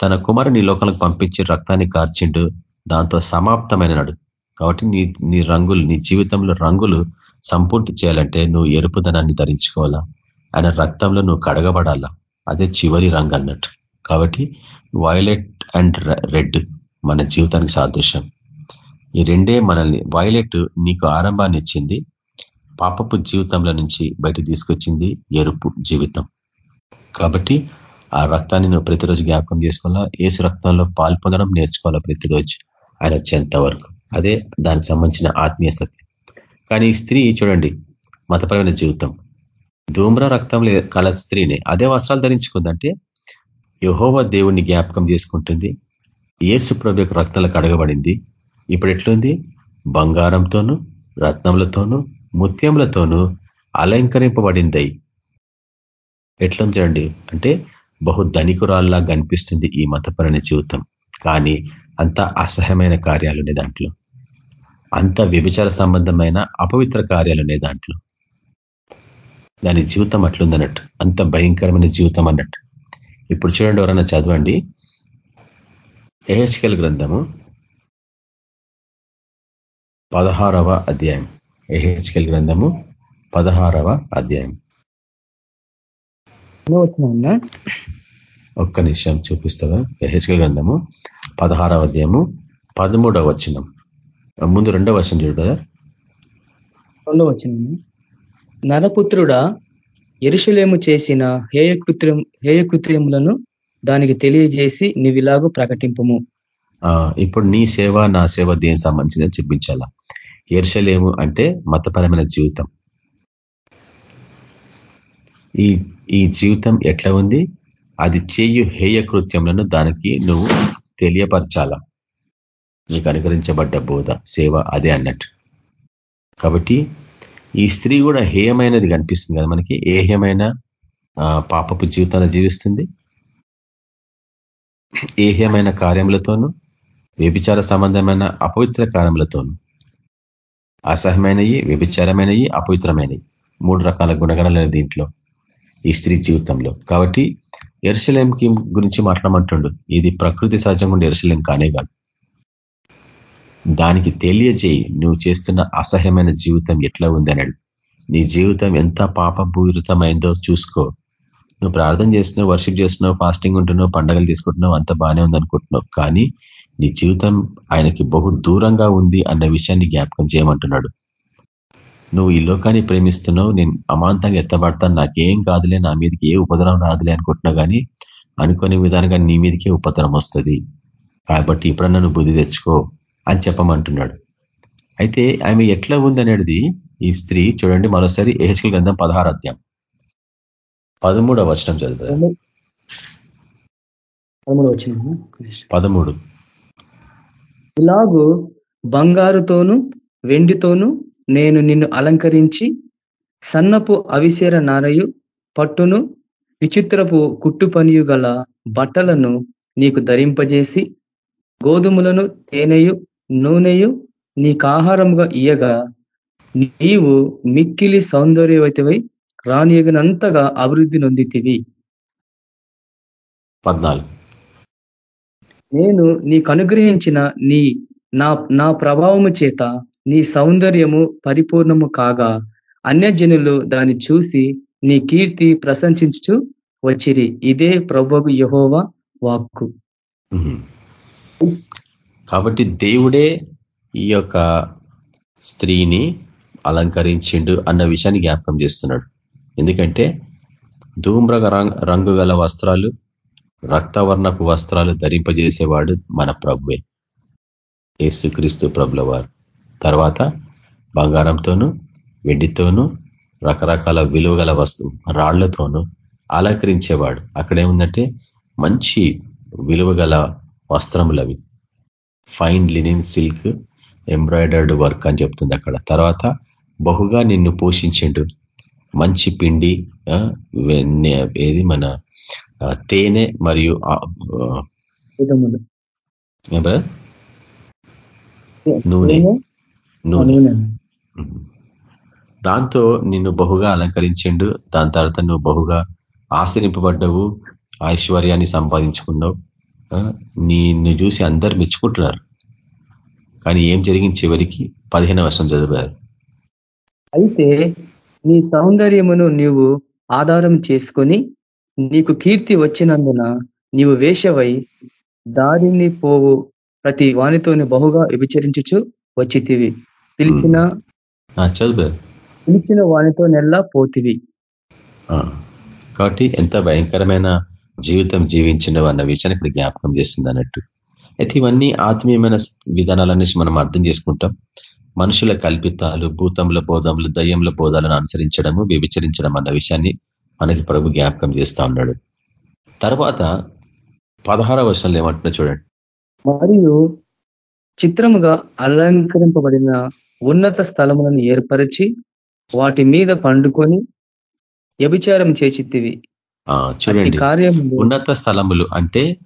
తన కుమారుని లోకాలకు పంపించి రక్తాన్ని కార్చిండు దాంతో సమాప్తమైనడు కాబట్టి నీ నీ రంగులు నీ జీవితంలో రంగులు సంపూర్తి చేయాలంటే నువ్వు ఎరుపుదనాన్ని ధరించుకోవాలా? ఆయన రక్తంలో నువ్వు కడగబడాలా? అదే చివరి రంగు అన్నట్టు కాబట్టి వైలెట్ అండ్ రెడ్. మన జీవితానికి సాదృశ్యం. ఈ రెండే మనల్ని వైలెట్ నీకు ఆరంభాన్ని ఇచ్చింది పాపపు జీవితంలో నుంచి బయట తీసుకొచ్చింది ఎరుపు జీవితం. కాబట్టి ఆ రక్తాన్ని నువ్వు ప్రతిరోజు జ్ఞాపకం చేసుకోవాలా? ఏసు రక్తంలో పాల్పొందడం నేర్చుకోవాలా ప్రతిరోజు? ఆయన వచ్చేంత వరకు. అదే దానికి సంబంధించిన ఆత్మీయ సత్యం. కానీ ఈ స్త్రీ చూడండి మతపరమైన జీవితం. ధూమ్ర రక్తం కల స్త్రీని. అదే వస్త్రాలు ధరించుకుందంటే యహోవ దేవుణ్ణి జ్ఞాపకం చేసుకుంటుంది. ఏసు ప్రభు యొక్క రక్తాలు కడగబడింది ఇప్పుడు ఎట్లుంది? బంగారంతోనూ రత్నములతోనూ ముత్యములతోనూ అలంకరింపబడిందై. ఎట్లుంది చూడండి. అంటే బహు ధనికురాల్లా కనిపిస్తుంది ఈ మతపరమైన జీవితం. కానీ అంత అసహ్యమైన కార్యాలునే దాంట్లో. అంత వ్యభిచార సంబంధమైన అపవిత్ర కార్యాలునే దాంట్లో. దాని జీవితం అట్లుందన్నట్టు. అంత భయంకరమైన జీవితం అన్నట్టు. ఇప్పుడు చూడండి ఎవరైనా చదవండి. ఏహెచ్కెల్ గ్రంథము పదహారవ అధ్యాయం. ఏహెచ్కెల్ గ్రంథము పదహారవ అధ్యాయం. ఒక్క నిమిషం చూపిస్తావా? ఎహెచ్కెల్ గ్రంథము పదహారవ అధ్యాయము పదమూడవ వచనం. ముందు రెండవ వచనం చూడు కదా రెండవ వచనం నరపుత్రుడా ఎరుషులేము చేసిన హేయకృత్యం హేయకృత్యములను దానికి తెలియజేసి నీవిలాగూ ప్రకటింపము. ఇప్పుడు నీ సేవ నా సేవ దేనికి సంబంధించిందని చూపించాలా. ఏర్షలేము అంటే మతపరమైన జీవితం. ఈ ఈ జీవితం ఎట్లా ఉంది? అది చేయు హేయ కృత్యములను దానికి నువ్వు తెలియపరచాల. నీకు అనుకరించబడ్డ బోధ సేవ అదే అన్నట్టు. కాబట్టి ఈ స్త్రీ కూడా హేయమైనది కనిపిస్తుంది కదా మనకి. ఏహ్యమైన పాపపు జీవితాన్ని జీవిస్తుంది? ఏహ్యమైన కార్యములతోనూ వ్యభిచార సంబంధమైన అపవిత్ర కార్యములతోనూ. అసహ్యమైనవి వ్యభిచారమైనవి అపవిత్రమైనవి మూడు రకాల గుణగణాలు దీంట్లో ఈ స్త్రీ జీవితంలో. కాబట్టి ఎరుసలేంకి గురించి మాట్లాడమంటుండు. ఇది ప్రకృతి సహజంగా ఉండే ఎరుసలేం కానే కాదు. దానికి తెలియజేయి నువ్వు చేస్తున్న అసహ్యమైన జీవితం ఎట్లా ఉందనడు నీ జీవితం ఎంత పాపభూరితమైందో చూసుకో. నువ్వు ప్రార్థన చేస్తున్నావు వర్షిప్ చేస్తున్నావు ఫాస్టింగ్ ఉంటున్నావు పండగలు తీసుకుంటున్నావు అంత బాగానే ఉందనుకుంటున్నావు కానీ నీ జీవితం ఆయనకి బహు దూరంగా ఉంది అన్న విషయాన్ని జ్ఞాపకం చేయమంటున్నాడు. నువ్వు ఈ లోకాన్ని ప్రేమిస్తున్నావు నేను అమాంతంగా ఎత్తబడతాను నాకేం కాదులే నా మీదకి ఏ ఉపద్రవం రాదులే అనుకుంటున్నా కానీ అనుకునే విధానంగా నీ మీదకే ఉపద్రవం వస్తుంది. కాబట్టి ఇప్పుడన్నా నువ్వు బుద్ధి తెచ్చుకో అని చెప్పమంటున్నాడు. అయితే ఆమె ఎట్లా ఉందనేది ఈ స్త్రీ చూడండి మరోసారి ఏహెచ్కల్ గ్రంథం పదహారు అధ్యాయం. పదమూడవ వచనం చదువుతారు పదమూడు. ఇలాగూ బంగారుతోను వెండితోను నేను నిన్ను అలంకరించి సన్నపు అవిసేర నారయు పట్టును విచిత్రపు కుట్టు పనియు గల బట్టలను నీకు ధరింపజేసి గోధుమలను తేనెయు నూనెయు నీకాహారముగా ఇయ్యగా. నీవు మిక్కిలి సౌందర్యవతివై రానియగినంతగా అభివృద్ధి నొందితివి. పద్నాలుగు. నేను నీకు అనుగ్రహించిన నీ నా నా ప్రభావము చేత నీ సౌందర్యము పరిపూర్ణము కాగా అన్యజనులు దాన్ని చూసి నీ కీర్తి ప్రశంసించు వచ్చిరి. ఇదే ప్రభువు యహోవా వాక్కు. కాబట్టి దేవుడే ఈ యొక్క స్త్రీని అలంకరించిండు అన్న విషయాన్ని జ్ఞాపకం చేస్తున్నాడు. ఎందుకంటే ధూమ్రగ రంగు గల వస్త్రాలు రక్తవర్ణపు వస్త్రాలు ధరింపజేసేవాడు మన ప్రభువే యేసుక్రీస్తు ప్రభుల వారు తర్వాత బంగారంతోనూ వెండితోనూ రకరకాల విలువ గల వస్తువు రాళ్ళతోనూ అలంకరించేవాడు. అక్కడేముందంటే మంచి విలువ గల వస్త్రములవి. Fine linen silk embroidered work అని చెప్తుంది అక్కడ. తర్వాత బహుగా నిన్ను పోషించిండు. మంచి పిండి ఏది మన తేనె మరియు నూనె. నూనె? దాంతో నిన్ను బహుగా అలంకరించిండు దాని తర్వాత నువ్వు బహుగా ఆశ్రయింపబడ్డవు ఐశ్వర్యాన్ని సంపాదించుకున్నావు నిన్ను చూసి అందరు మెచ్చుకుంటున్నారు. కానీ ఏం జరిగింది చివరికి? పదిహేను వర్షం చదివారు. అయితే నీ సౌందర్యమును నీవు ఆధారం చేసుకొని నీకు కీర్తి వచ్చినందున నీవు వేషవై దారిని పోవు ప్రతి వానితోని బహుగా విభచరించుచు వచ్చితివి. పిలిచిన పిలిచిన వానితో నెల్లా పోతివి కాబట్టి ఎంత భయంకరమైన జీవితం జీవించిన అన్న విషయాన్ని ఇక్కడ జ్ఞాపకం చేస్తుంది అన్నట్టు. అయితే ఇవన్నీ ఆత్మీయమైన విధానాలన్నీ మనం అర్థం చేసుకుంటాం. మనుషుల కల్పితాలు భూతముల బోధములు దయ్యంల బోధాలను అనుసరించడము వ్యభిచరించడం అన్న విషయాన్ని మనకి ప్రభు జ్ఞాపకం చేస్తా ఉన్నాడు. తర్వాత పదహార వర్షాలు ఏమంటున్నా చూడండి. మరియు చిత్రముగా అలంకరింపబడిన ఉన్నత స్థలములను ఏర్పరిచి వాటి మీద పండుకొని వ్యభిచారం చేచిత్తివి చూడండి. ఉన్నత స్థలములు అంటే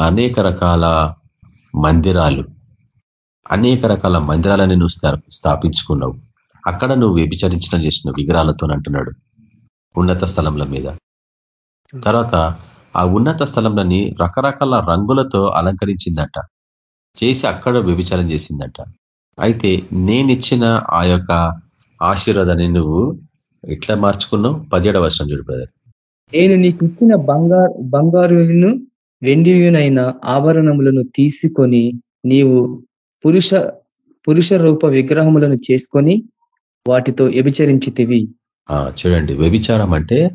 అనేక రకాల మందిరాలు అనేక రకాల మందిరాలని నువ్వు స్థాపించుకున్నావు. అక్కడ నువ్వు వ్యభిచరించడం చేసిన విగ్రహాలతో అంటున్నాడు ఉన్నత స్థలంల మీద. తర్వాత ఆ ఉన్నత స్థలంలోని రకరకాల రంగులతో అలంకరించిందట. చేసి అక్కడ వ్యభిచారం చేసిందట. అయితే నేనిచ్చిన ఆ యొక్క ఆశీర్వాదాన్ని నువ్వు ఎట్లా మార్చుకున్నావు? పదిహేడవ వర్షం చూడు బ్రదర్. నేను నీకు ఇచ్చిన బంగారు బంగారును వెండియునైన ఆభరణములను తీసుకొని నీవు పురుష పురుష రూప విగ్రహములను చేసుకొని వాటితో వ్యభిచరించితివి. చూడండి. వ్యభిచారం అంటే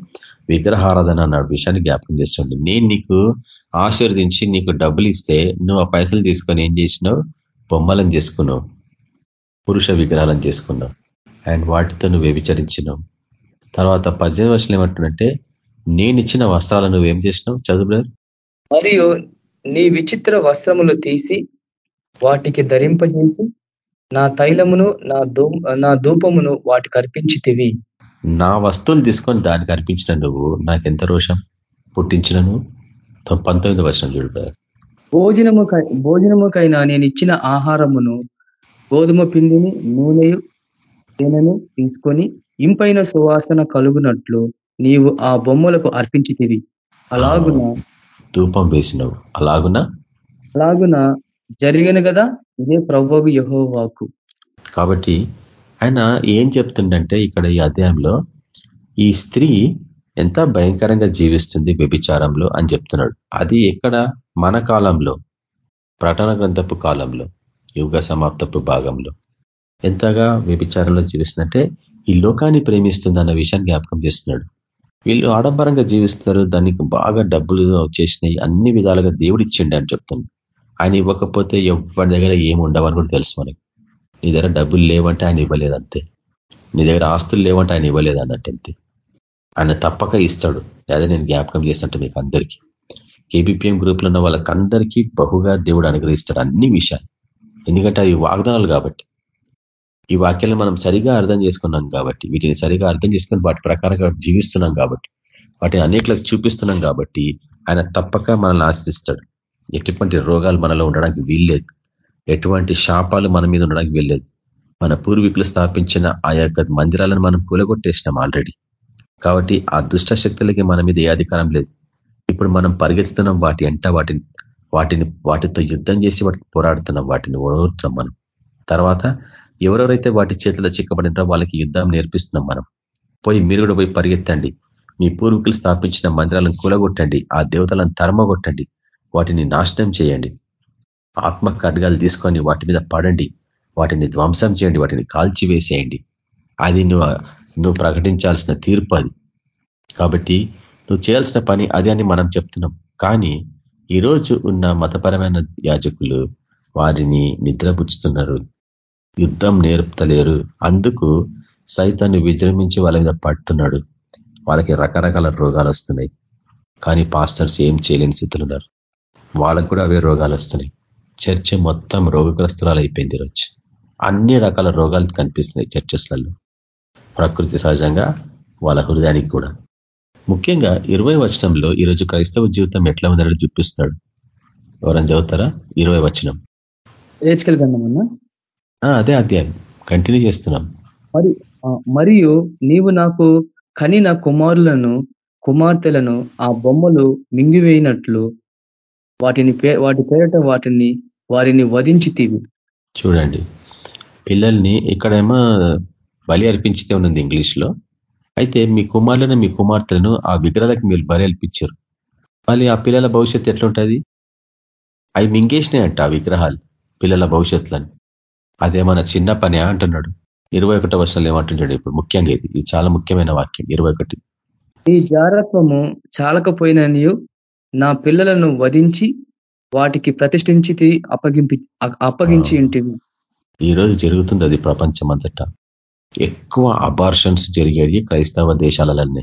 విగ్రహారాధన అన్న విషయాన్ని జ్ఞాపకం చేస్తుంది. నేను నీకు ఆశీర్వదించి నీకు డబ్బులు ఇస్తే నువ్వు ఆ పైసలు తీసుకొని ఏం చేసినావు? బొమ్మలను చేసుకున్నావు. పురుష విగ్రహాలను చేసుకున్నావు. అండ్ వాటితో నువ్వు వ్యభిచరించినావు. తర్వాత పద్దెనిమిది వర్షాలు ఏమంటుందంటే నేను ఇచ్చిన వస్త్రాలను నువ్వేం చేసినావు? చదువు మరియు నీ విచిత్ర వస్త్రములు తీసి వాటికి ధరింపజేసి నా తైలమును నా ధూ నా ధూపమును వాటికి అర్పించితివి నా వస్తువులు తీసుకొని దానికి అర్పించిన నువ్వు నాకెంత రోషం? పుట్టించినను పంతొమ్మిది వర్షం చూడు భోజనము భోజనముకైనా నేను ఇచ్చిన ఆహారమును గోధుమ పిండిని నూనెయు తేనెను తీసుకొని ఇంపైన సువాసన కలుగునట్లు నీవు ఆ బొమ్మలకు అర్పించితివి. అలాగున ధూపం వేసినవు. అలాగున? అలాగున జరిగాను కదా? ఇదే ప్రభు యహోవాకు. కాబట్టి ఆయన ఏం చెప్తుండంటే ఇక్కడ ఈ అధ్యాయంలో ఈ స్త్రీ ఎంత భయంకరంగా జీవిస్తుంది వ్యభిచారంలో అని చెప్తున్నాడు. అది ఎక్కడ? మన కాలంలో ప్రటన గ్రంథపు కాలంలో యుగ సమాప్తపు భాగంలో. ఎంతగా వ్యభిచారంలో జీవిస్తుందంటే ఈ లోకాన్ని ప్రేమిస్తుంది అన్న విషయాన్ని జ్ఞాపకం చేస్తున్నాడు. వీళ్ళు ఆడంబరంగా జీవిస్తున్నారు దానికి బాగా డబ్బులు వచ్చేసినాయి అన్ని విధాలుగా దేవుడిచ్చిండి అని చెప్తున్నాడు. ఆయన ఇవ్వకపోతే ఎవరి దగ్గర ఏమి ఉండవని కూడా తెలుసు మనకి. నీ దగ్గర డబ్బులు లేవంటే ఆయన ఇవ్వలేదు అంతే. నీ దగ్గర ఆస్తులు లేవంటే ఆయన ఇవ్వలేదు అన్నట్టు అంతే. ఆయన తప్పక ఇస్తాడు. అదే నేను జ్ఞాపకం చేస్తుంటే మీకు అందరికీ. కేబిపిఎం గ్రూప్లో ఉన్న వాళ్ళకందరికీ బహుగా దేవుడు అనుగ్రహిస్తాడు అన్ని విషయాలు. ఎందుకంటే అవి వాగ్దానాలు కాబట్టి. ఈ వాక్యాలను మనం సరిగా అర్థం చేసుకున్నాం కాబట్టి వీటిని సరిగా అర్థం చేసుకుని వాటి ప్రకారంగా జీవిస్తున్నాం కాబట్టి వాటిని అనేకలకు చూపిస్తున్నాం కాబట్టి ఆయన తప్పక మనల్ని ఆశ్రయిస్తాడు. ఎటువంటి రోగాలు మనలో ఉండడానికి వీల్లేదు. ఎటువంటి శాపాలు మన మీద ఉండడానికి వీల్లేదు. మన పూర్వీకులు స్థాపించిన ఆ యొక్క మందిరాలను మనం కూలగొట్టేసినాం ఆల్రెడీ కాబట్టి ఆ దుష్ట శక్తులకి మన మీద ఏ అధికారం లేదు. ఇప్పుడు మనం పరిగెత్తుతున్నాం వాటి ఎంట వాటిని వాటిని వాటితో యుద్ధం చేసి వాటికి పోరాడుతున్నాం వాటిని ఓడుతున్నాం మనం. తర్వాత ఎవరెవరైతే వాటి చేతిలో చిక్కబడినారో వాళ్ళకి యుద్ధం నేర్పిస్తున్నాం మనం. పోయి మీరు కూడా పోయి పరిగెత్తండి. మీ పూర్వీకులు స్థాపించిన మందిరాలను కూలగొట్టండి. ఆ దేవతలను తరమగొట్టండి. వాటిని నాశనం చేయండి. ఆత్మ ఖడ్గాలు తీసుకొని వాటి మీద పడండి. వాటిని ధ్వంసం చేయండి. వాటిని కాల్చి వేసేయండి అది నువ్వు నువ్వు ప్రకటించాల్సిన తీర్పు అది. కాబట్టి నువ్వు చేయాల్సిన పని అదే అని మనం చెప్తున్నాం. కానీ ఈరోజు ఉన్న మతపరమైన యాజకులు వారిని నిద్రపుచ్చుతున్నారు. యుద్ధం నేర్పుతలేరు. అందుకు సైతాన్ని విజృంభించి వాళ్ళ మీద పడుతున్నాడు. వాళ్ళకి రకరకాల రోగాలు వస్తున్నాయి. కానీ పాస్టర్స్ ఏం చేయలేని స్థితులు ఉన్నారు. వాళ్ళకు కూడా అవే రోగాలు వస్తున్నాయి. చర్చ మొత్తం రోగగ్రస్తురాలు అయిపోయింది ఈరోజు. అన్ని రకాల రోగాలు కనిపిస్తున్నాయి చర్చెస్లలో. ప్రకృతి సహజంగా వాళ్ళ హృదయానికి కూడా. ముఖ్యంగా ఇరవై వచనంలో ఈరోజు క్రైస్తవ జీవితం ఎట్లా ఉందని చూపిస్తున్నాడు. ఎవరైనా చదువుతారా? ఇరవై వచనం. అదే అధ్యాయం. కంటిన్యూ చేస్తున్నాం. మరి మరియు నీవు నాకు కనిన కుమారులను కుమార్తెలను ఆ బొమ్మలు మింగివేయినట్లు వాటిని వాటి పేరట వాటిని వారిని వధించితీవి చూడండి. పిల్లల్ని ఇక్కడేమో బలి అర్పించితే ఉన్నది ఇంగ్లీష్లో అయితే మీ కుమారులను మీ కుమార్తెలను ఆ విగ్రహాలకు మీరు బరేల్పించారు మళ్ళీ ఆ పిల్లల భవిష్యత్తు ఎట్లుంటుంది? అవి మింగేసినాయంట ఆ విగ్రహాలు పిల్లల భవిష్యత్తులని. అదేమన్నా చిన్న పని అంటున్నాడు. ఇరవై ఒకటో వర్షాలు ఏమంటున్నాడు ఇప్పుడు? ముఖ్యంగా ఇది. ఇది చాలా ముఖ్యమైన వాక్యం. ఇరవై ఒకటి. నీ జారత్వము చాలకపోయిననియు నా పిల్లలను వధించి వాటికి ప్రతిష్ఠించి అప్పగింపి అప్పగించి ఇంటివి. ఈ రోజు జరుగుతుంది అది ప్రపంచం అంతటా ఎక్కువ అబార్షన్స్ జరిగేవి క్రైస్తవ దేశాలలోనే.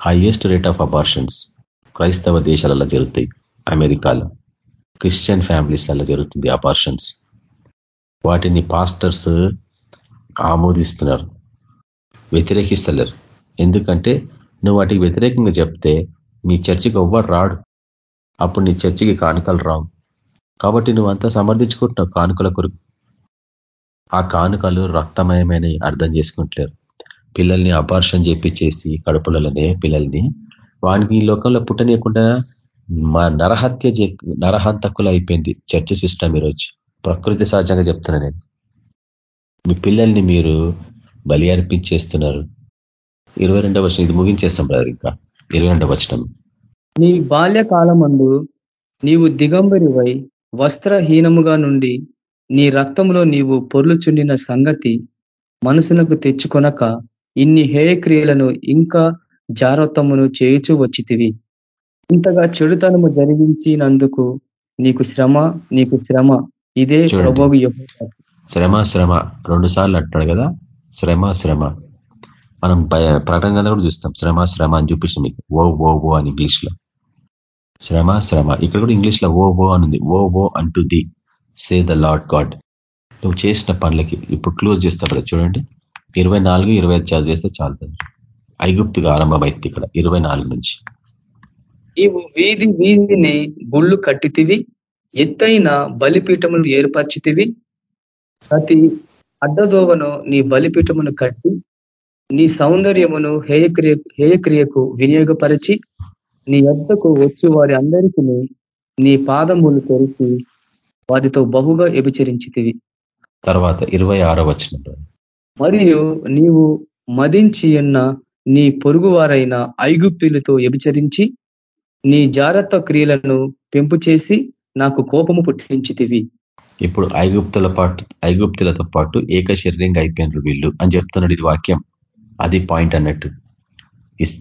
హైయెస్ట్ రేట్ ఆఫ్ అబార్షన్స్ క్రైస్తవ దేశాలలో జరుగుతాయి. అమెరికాలో. క్రిస్టియన్ ఫ్యామిలీస్లలో జరుగుతుంది అబార్షన్స్ వాటిని పాస్టర్స్ ఆమోదిస్తున్నారు. వ్యతిరేకిస్తలేరు. ఎందుకంటే నువ్వు వాటికి వ్యతిరేకంగా చెప్తే మీ చర్చికి ఎవ్వరు రాడు. అప్పుడు నీ చర్చికి కానుకలు రావు. కాబట్టి నువ్వంతా సమర్థించుకుంటున్నావు కానుకల కొరకు. ఆ కానుకలు రక్తమయమని అర్థం చేసుకుంటలేరు. పిల్లల్ని అపార్షన్ చేపించేసి కడుపులలోనే పిల్లల్ని వానికి ఈ లోకంలో పుట్టనీయకుండా మా నరహత్య నరహంతకులు అయిపోయింది చర్చ సిస్టమ్ ఈరోజు. ప్రకృతి సహజంగా చెప్తున్నా నేను. మీ పిల్లల్ని మీరు బలి అర్పించేస్తున్నారు. ఇరవై రెండవ వర్షం ఇది ముగించేస్తాం బ్రదర్ ఇంకా. ఇరవై రెండవ వచనం. నీ బాల్యకాలమందు నీవు దిగంబరివై వస్త్రహీనముగా నుండి నీ రక్తంలో నీవు పొర్లుచుండిన సంగతి మనసునకు తెచ్చుకొనక ఇన్ని హేయక్రియలను ఇంకా జారత్వమును చేయుచు వచ్చితివి. ఇంతగా చెడుతనము జరిగించినందుకు నీకు శ్రమ నీకు శ్రమ. ఇదే ప్రభోగు శ్రమ శ్రమ. రెండు సార్లు అంటున్నాడు కదా? శ్రమ శ్రమ. మనం ప్రకటన కూడా చూస్తాం. శ్రమ శ్రమ అని చూపించిన మీకు. ఓ ఓ ఓ అని ఇంగ్లీష్లో శ్రమ శ్రమ. ఇక్కడ కూడా ఇంగ్లీష్లో ఓ ఓ అనుంది ఓ ఓ అంటూ the. Say the lord God నువ్వు చేసిన పనులకి ఇప్పుడు క్లోజ్ చేస్తా చూడండి. ఇరవై నాలుగు ఇరవై ఐదు చాలు చేస్తే చాలు. ఐగుప్తిగా ఆరంభమైంది ఇక్కడ ఇరవై నాలుగు నుంచి. నీవు వీధి వీధిని గుళ్ళు కట్టితివి ఎత్తైన బలిపీఠములు ఏర్పరిచితివి. ప్రతి అడ్డదోవను నీ బలిపీఠమును కట్టి నీ సౌందర్యమును హేయక్రియ హేయక్రియకు వినియోగపరిచి నీ వద్దకు వచ్చి వారి అందరికీ నీ పాదములు తెరిచి వారితో బహుగా వ్యభిచరించితివి. తర్వాత ఇరవై ఆరో వచ్చిన మరియు నీవు మదించి ఉన్న నీ పొరుగువారైన ఐగుప్తులతో వ్యభిచరించి నీ జాగ్రత్త క్రియలను పెంపు చేసి నాకు కోపము పుట్టించితివి. ఇప్పుడు ఐగుప్తుల పాటు ఐగుప్తులతో పాటు ఏక శరీరంగా అయిపోయినారు వీళ్ళు అని చెప్తున్నాడు ఇది వాక్యం. అది పాయింట్ అన్నట్టు.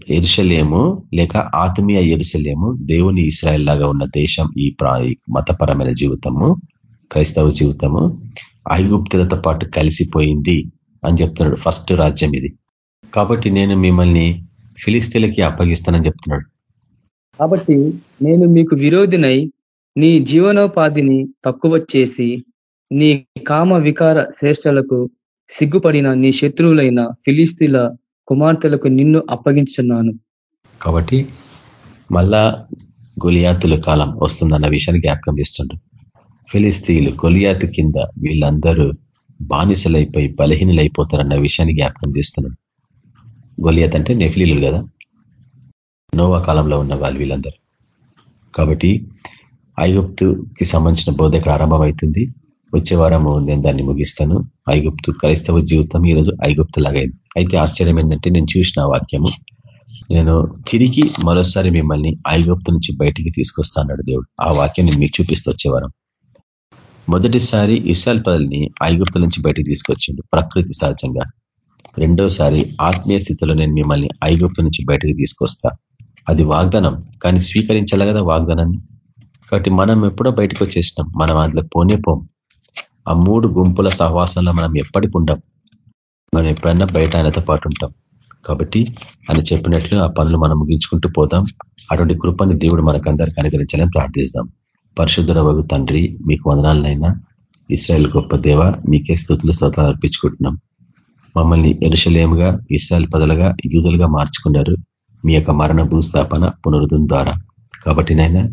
ఎరుసలేము లేక ఆత్మీయ ఎరుసలేము దేవుని ఇస్రాయల్ లాగా ఉన్న దేశం ఈ మతపరమైన జీవితము క్రైస్తవ జీవితము ఐగుప్తులతో పాటు కలిసిపోయింది అని చెప్తున్నాడు ఫస్ట్ రాజ్యం ఇది. కాబట్టి నేను మిమ్మల్ని ఫిలిస్తీన్లకి అప్పగిస్తానని చెప్తున్నాడు. కాబట్టి నేను మీకు విరోధినై నీ జీవనోపాధిని తక్కువ చేసి నీ కామ వికార శ్రేష్టలకు సిగ్గుపడిన నీ శత్రువులైన ఫిలిస్తీన్ల కుమార్తెలకు నిన్ను అప్పగించున్నాను కాబట్టి మళ్ళా గొలియాతుల కాలం వస్తుందన్న విషయాన్ని జ్ఞాపకం చేస్తుండ్రు ఫిలిస్తీన్లు గొలియాతు కింద వీళ్ళందరూ బానిసలైపోయి బలహీనులైపోతారన్న విషయాన్ని జ్ఞాపకం చేస్తున్నాడు. గొలియాత్ అంటే నెఫ్లీలు కదా? నోవా కాలంలో ఉన్న వాళ్ళు వీళ్ళందరూ. కాబట్టి ఐగుప్తుకి సంబంధించిన బోధ ఇక్కడ ఆరంభమవుతుంది. వచ్చే వారము నేను దాన్ని ముగిస్తాను. ఐగుప్తు క్రైస్తవ జీవితం ఈరోజు ఐగుప్తు లాగైంది అయితే ఆశ్చర్యం ఏంటంటే నేను చూసిన వాక్యము నేను తిరిగి మరోసారి మిమ్మల్ని ఐగుప్తు నుంచి బయటికి తీసుకొస్తాడు దేవుడు. ఆ వాక్యాన్ని మీకు చూపిస్తూ వచ్చేవారం మొదటిసారి ఇసాల్ పదల్ని ఐగుప్తు నుంచి బయటికి తీసుకొచ్చిండు ప్రకృతి సహజంగా. రెండోసారి ఆత్మీయ స్థితిలో నేను మిమ్మల్ని ఐగుప్తు నుంచి బయటకు తీసుకొస్తా. అది వాగ్దానం కానీ స్వీకరించాలి కదా వాగ్దానాన్ని? కాబట్టి మనం ఎప్పుడో బయటకు వచ్చేసినాం మనం అందులో పోనే పోం. ఆ మూడు గుంపుల సహవాసంలో మనం ఎప్పటికి ఉండం. మనం ఎప్పుడన్నా బయట ఆయనతో పాటు ఉంటాం. కాబట్టి ఆయన చెప్పినట్లు ఆ పనులు మనం ముగించుకుంటూ పోదాం. అటువంటి కృపని దేవుడు మనకందరికి అనుగ్రహించాలని ప్రార్థిస్తాం. పరిశుద్ధుల వగు తండ్రి మీకు వందనాలనైనా. ఇస్రాయల్ గొప్ప దేవ మీకే స్థుతులు స్తోత్రాలు అర్పించుకుంటున్నాం. మమ్మల్ని ఎరుషలేముగా ఇస్రాయల్ పదలుగా యూదులుగా మార్చుకున్నారు. మీ యొక్క మరణ భూస్థాపన పునరుద్ధం ద్వారా. కాబట్టి నైనా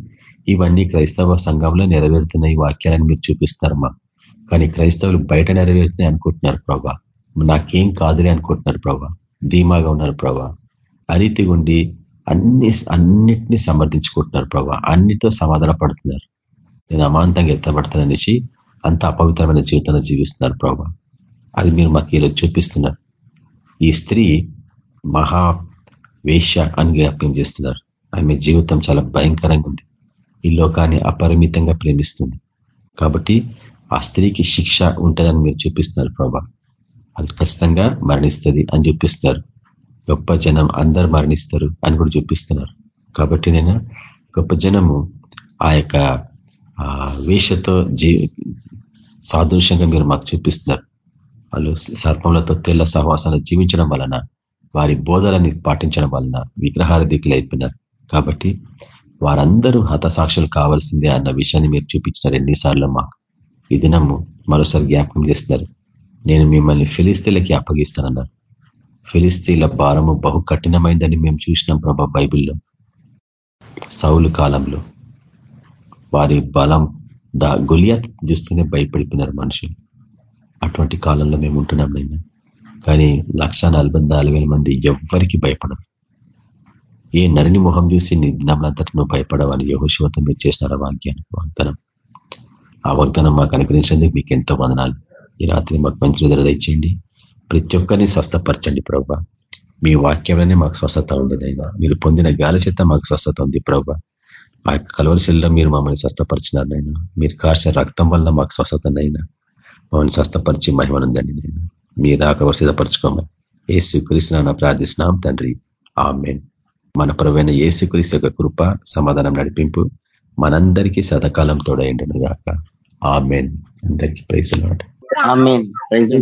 ఇవన్నీ క్రైస్తవ సంఘంలో నెరవేరుతున్న ఈ వాక్యాలను మీరు చూపిస్తారు మా కానీ క్రైస్తవులు బయట నెరవేరుతున్నాయి అనుకుంటున్నారు ప్రభా. నాకేం కాదులే అనుకుంటున్నారు ప్రభా. ధీమాగా ఉన్నారు ప్రభా. అరీతి ఉండి అన్ని అన్నిటినీ సమర్థించుకుంటున్నారు ప్రభా. అన్నితో సమాధాన పడుతున్నారు నేను అమాంతంగా ఎత్తబడతాననేసి అంత అపవిత్రమైన జీవితంలో జీవిస్తున్నారు ప్రభా. అది మీరు మాకు ఈరోజు చూపిస్తున్నారు. ఈ స్త్రీ మహా వేష అని జ్ఞాపకం చేస్తున్నారు. ఆమె జీవితం చాలా భయంకరంగా ఉంది. ఈ లోకాన్ని అపరిమితంగా ప్రేమిస్తుంది. కాబట్టి ఆ స్త్రీకి శిక్ష ఉంటుందని మీరు చూపిస్తున్నారు ప్రభా. అది ఖచ్చితంగా మరణిస్తుంది అని చూపిస్తున్నారు. గొప్ప జనం అందరు మరణిస్తారు అని కూడా చూపిస్తున్నారు. కాబట్టి నేను గొప్ప జనము ఆ యొక్క వేషతో జీ సాదృశ్యంగా మీరు మాకు చూపిస్తున్నారు. వాళ్ళు సర్పంలతో తెల్ల సహవాసాలు జీవించడం వలన వారి బోధలని పాటించడం వలన విగ్రహాల దిక్కులు అయిపోయినారు. కాబట్టి వారందరూ హతసాక్షులు కావాల్సిందే అన్న విషయాన్ని మీరు చూపించినారు ఎన్నిసార్లు మాకు. ఈ దినము మరోసారి జ్ఞాపకం చేస్తున్నారు. నేను మిమ్మల్ని ఫిలిస్తీన్లకి అప్పగిస్తానన్నారు. ఫిలిస్తీన్ల భారము బహు కఠినమైందని మేము చూసినాం ప్రభా బైబిల్లో. సౌలు కాలంలో వారి బలం దా గులియాత్ చూస్తూనే భయపడిపోయినారు మనుషులు. అటువంటి కాలంలో మేము ఉంటున్నాం నేను కానీ లక్ష మంది ఎవ్వరికి భయపడం ఏ నరిని మొహం చూసి నీ దినంలంతటి నువ్వు భయపడవని యహోశివతో మీరు చేసినారు వాక్యాన్ని వాగ్దానం ఆ వాగ్దానం మాకు అనుగ్రహించేందుకు మీకు ఎంతో వందనాలు. ఈ రాత్రి మాకు మంచి నిద్ర తెచ్చేయండి. ప్రతి ఒక్కరిని స్వస్థపరచండి ప్రభా. మీ వాక్యంలోనే మాకు స్వస్థత ఉంది నైనా మీరు పొందిన గాలి చేత మాకు స్వస్థత ఉంది ప్రభా. ఆ యొక్క కలవరిశల్లో మీరు మమ్మల్ని స్వస్థపరిచినారు నైనా మీరు కార్చిన రక్తం వల్ల మాకు స్వస్థతనైనా మమ్మల్ని స్వస్థపరిచి మహిమనుందండి నేను మీరు ఆకలి సిద్ధపరచుకోమని ఏసు కృష్ణ ప్రార్థిస్తున్నాం తండ్రి. ఆమెన్. మన ప్రవైన ఏసు కురిసి యొక్క కృప సమాధానం నడిపింపు మనందరికీ సదకాలం తోడైండను గాక. ఆమెన్. అందరికీ ప్రైజ్ ప్రైజ్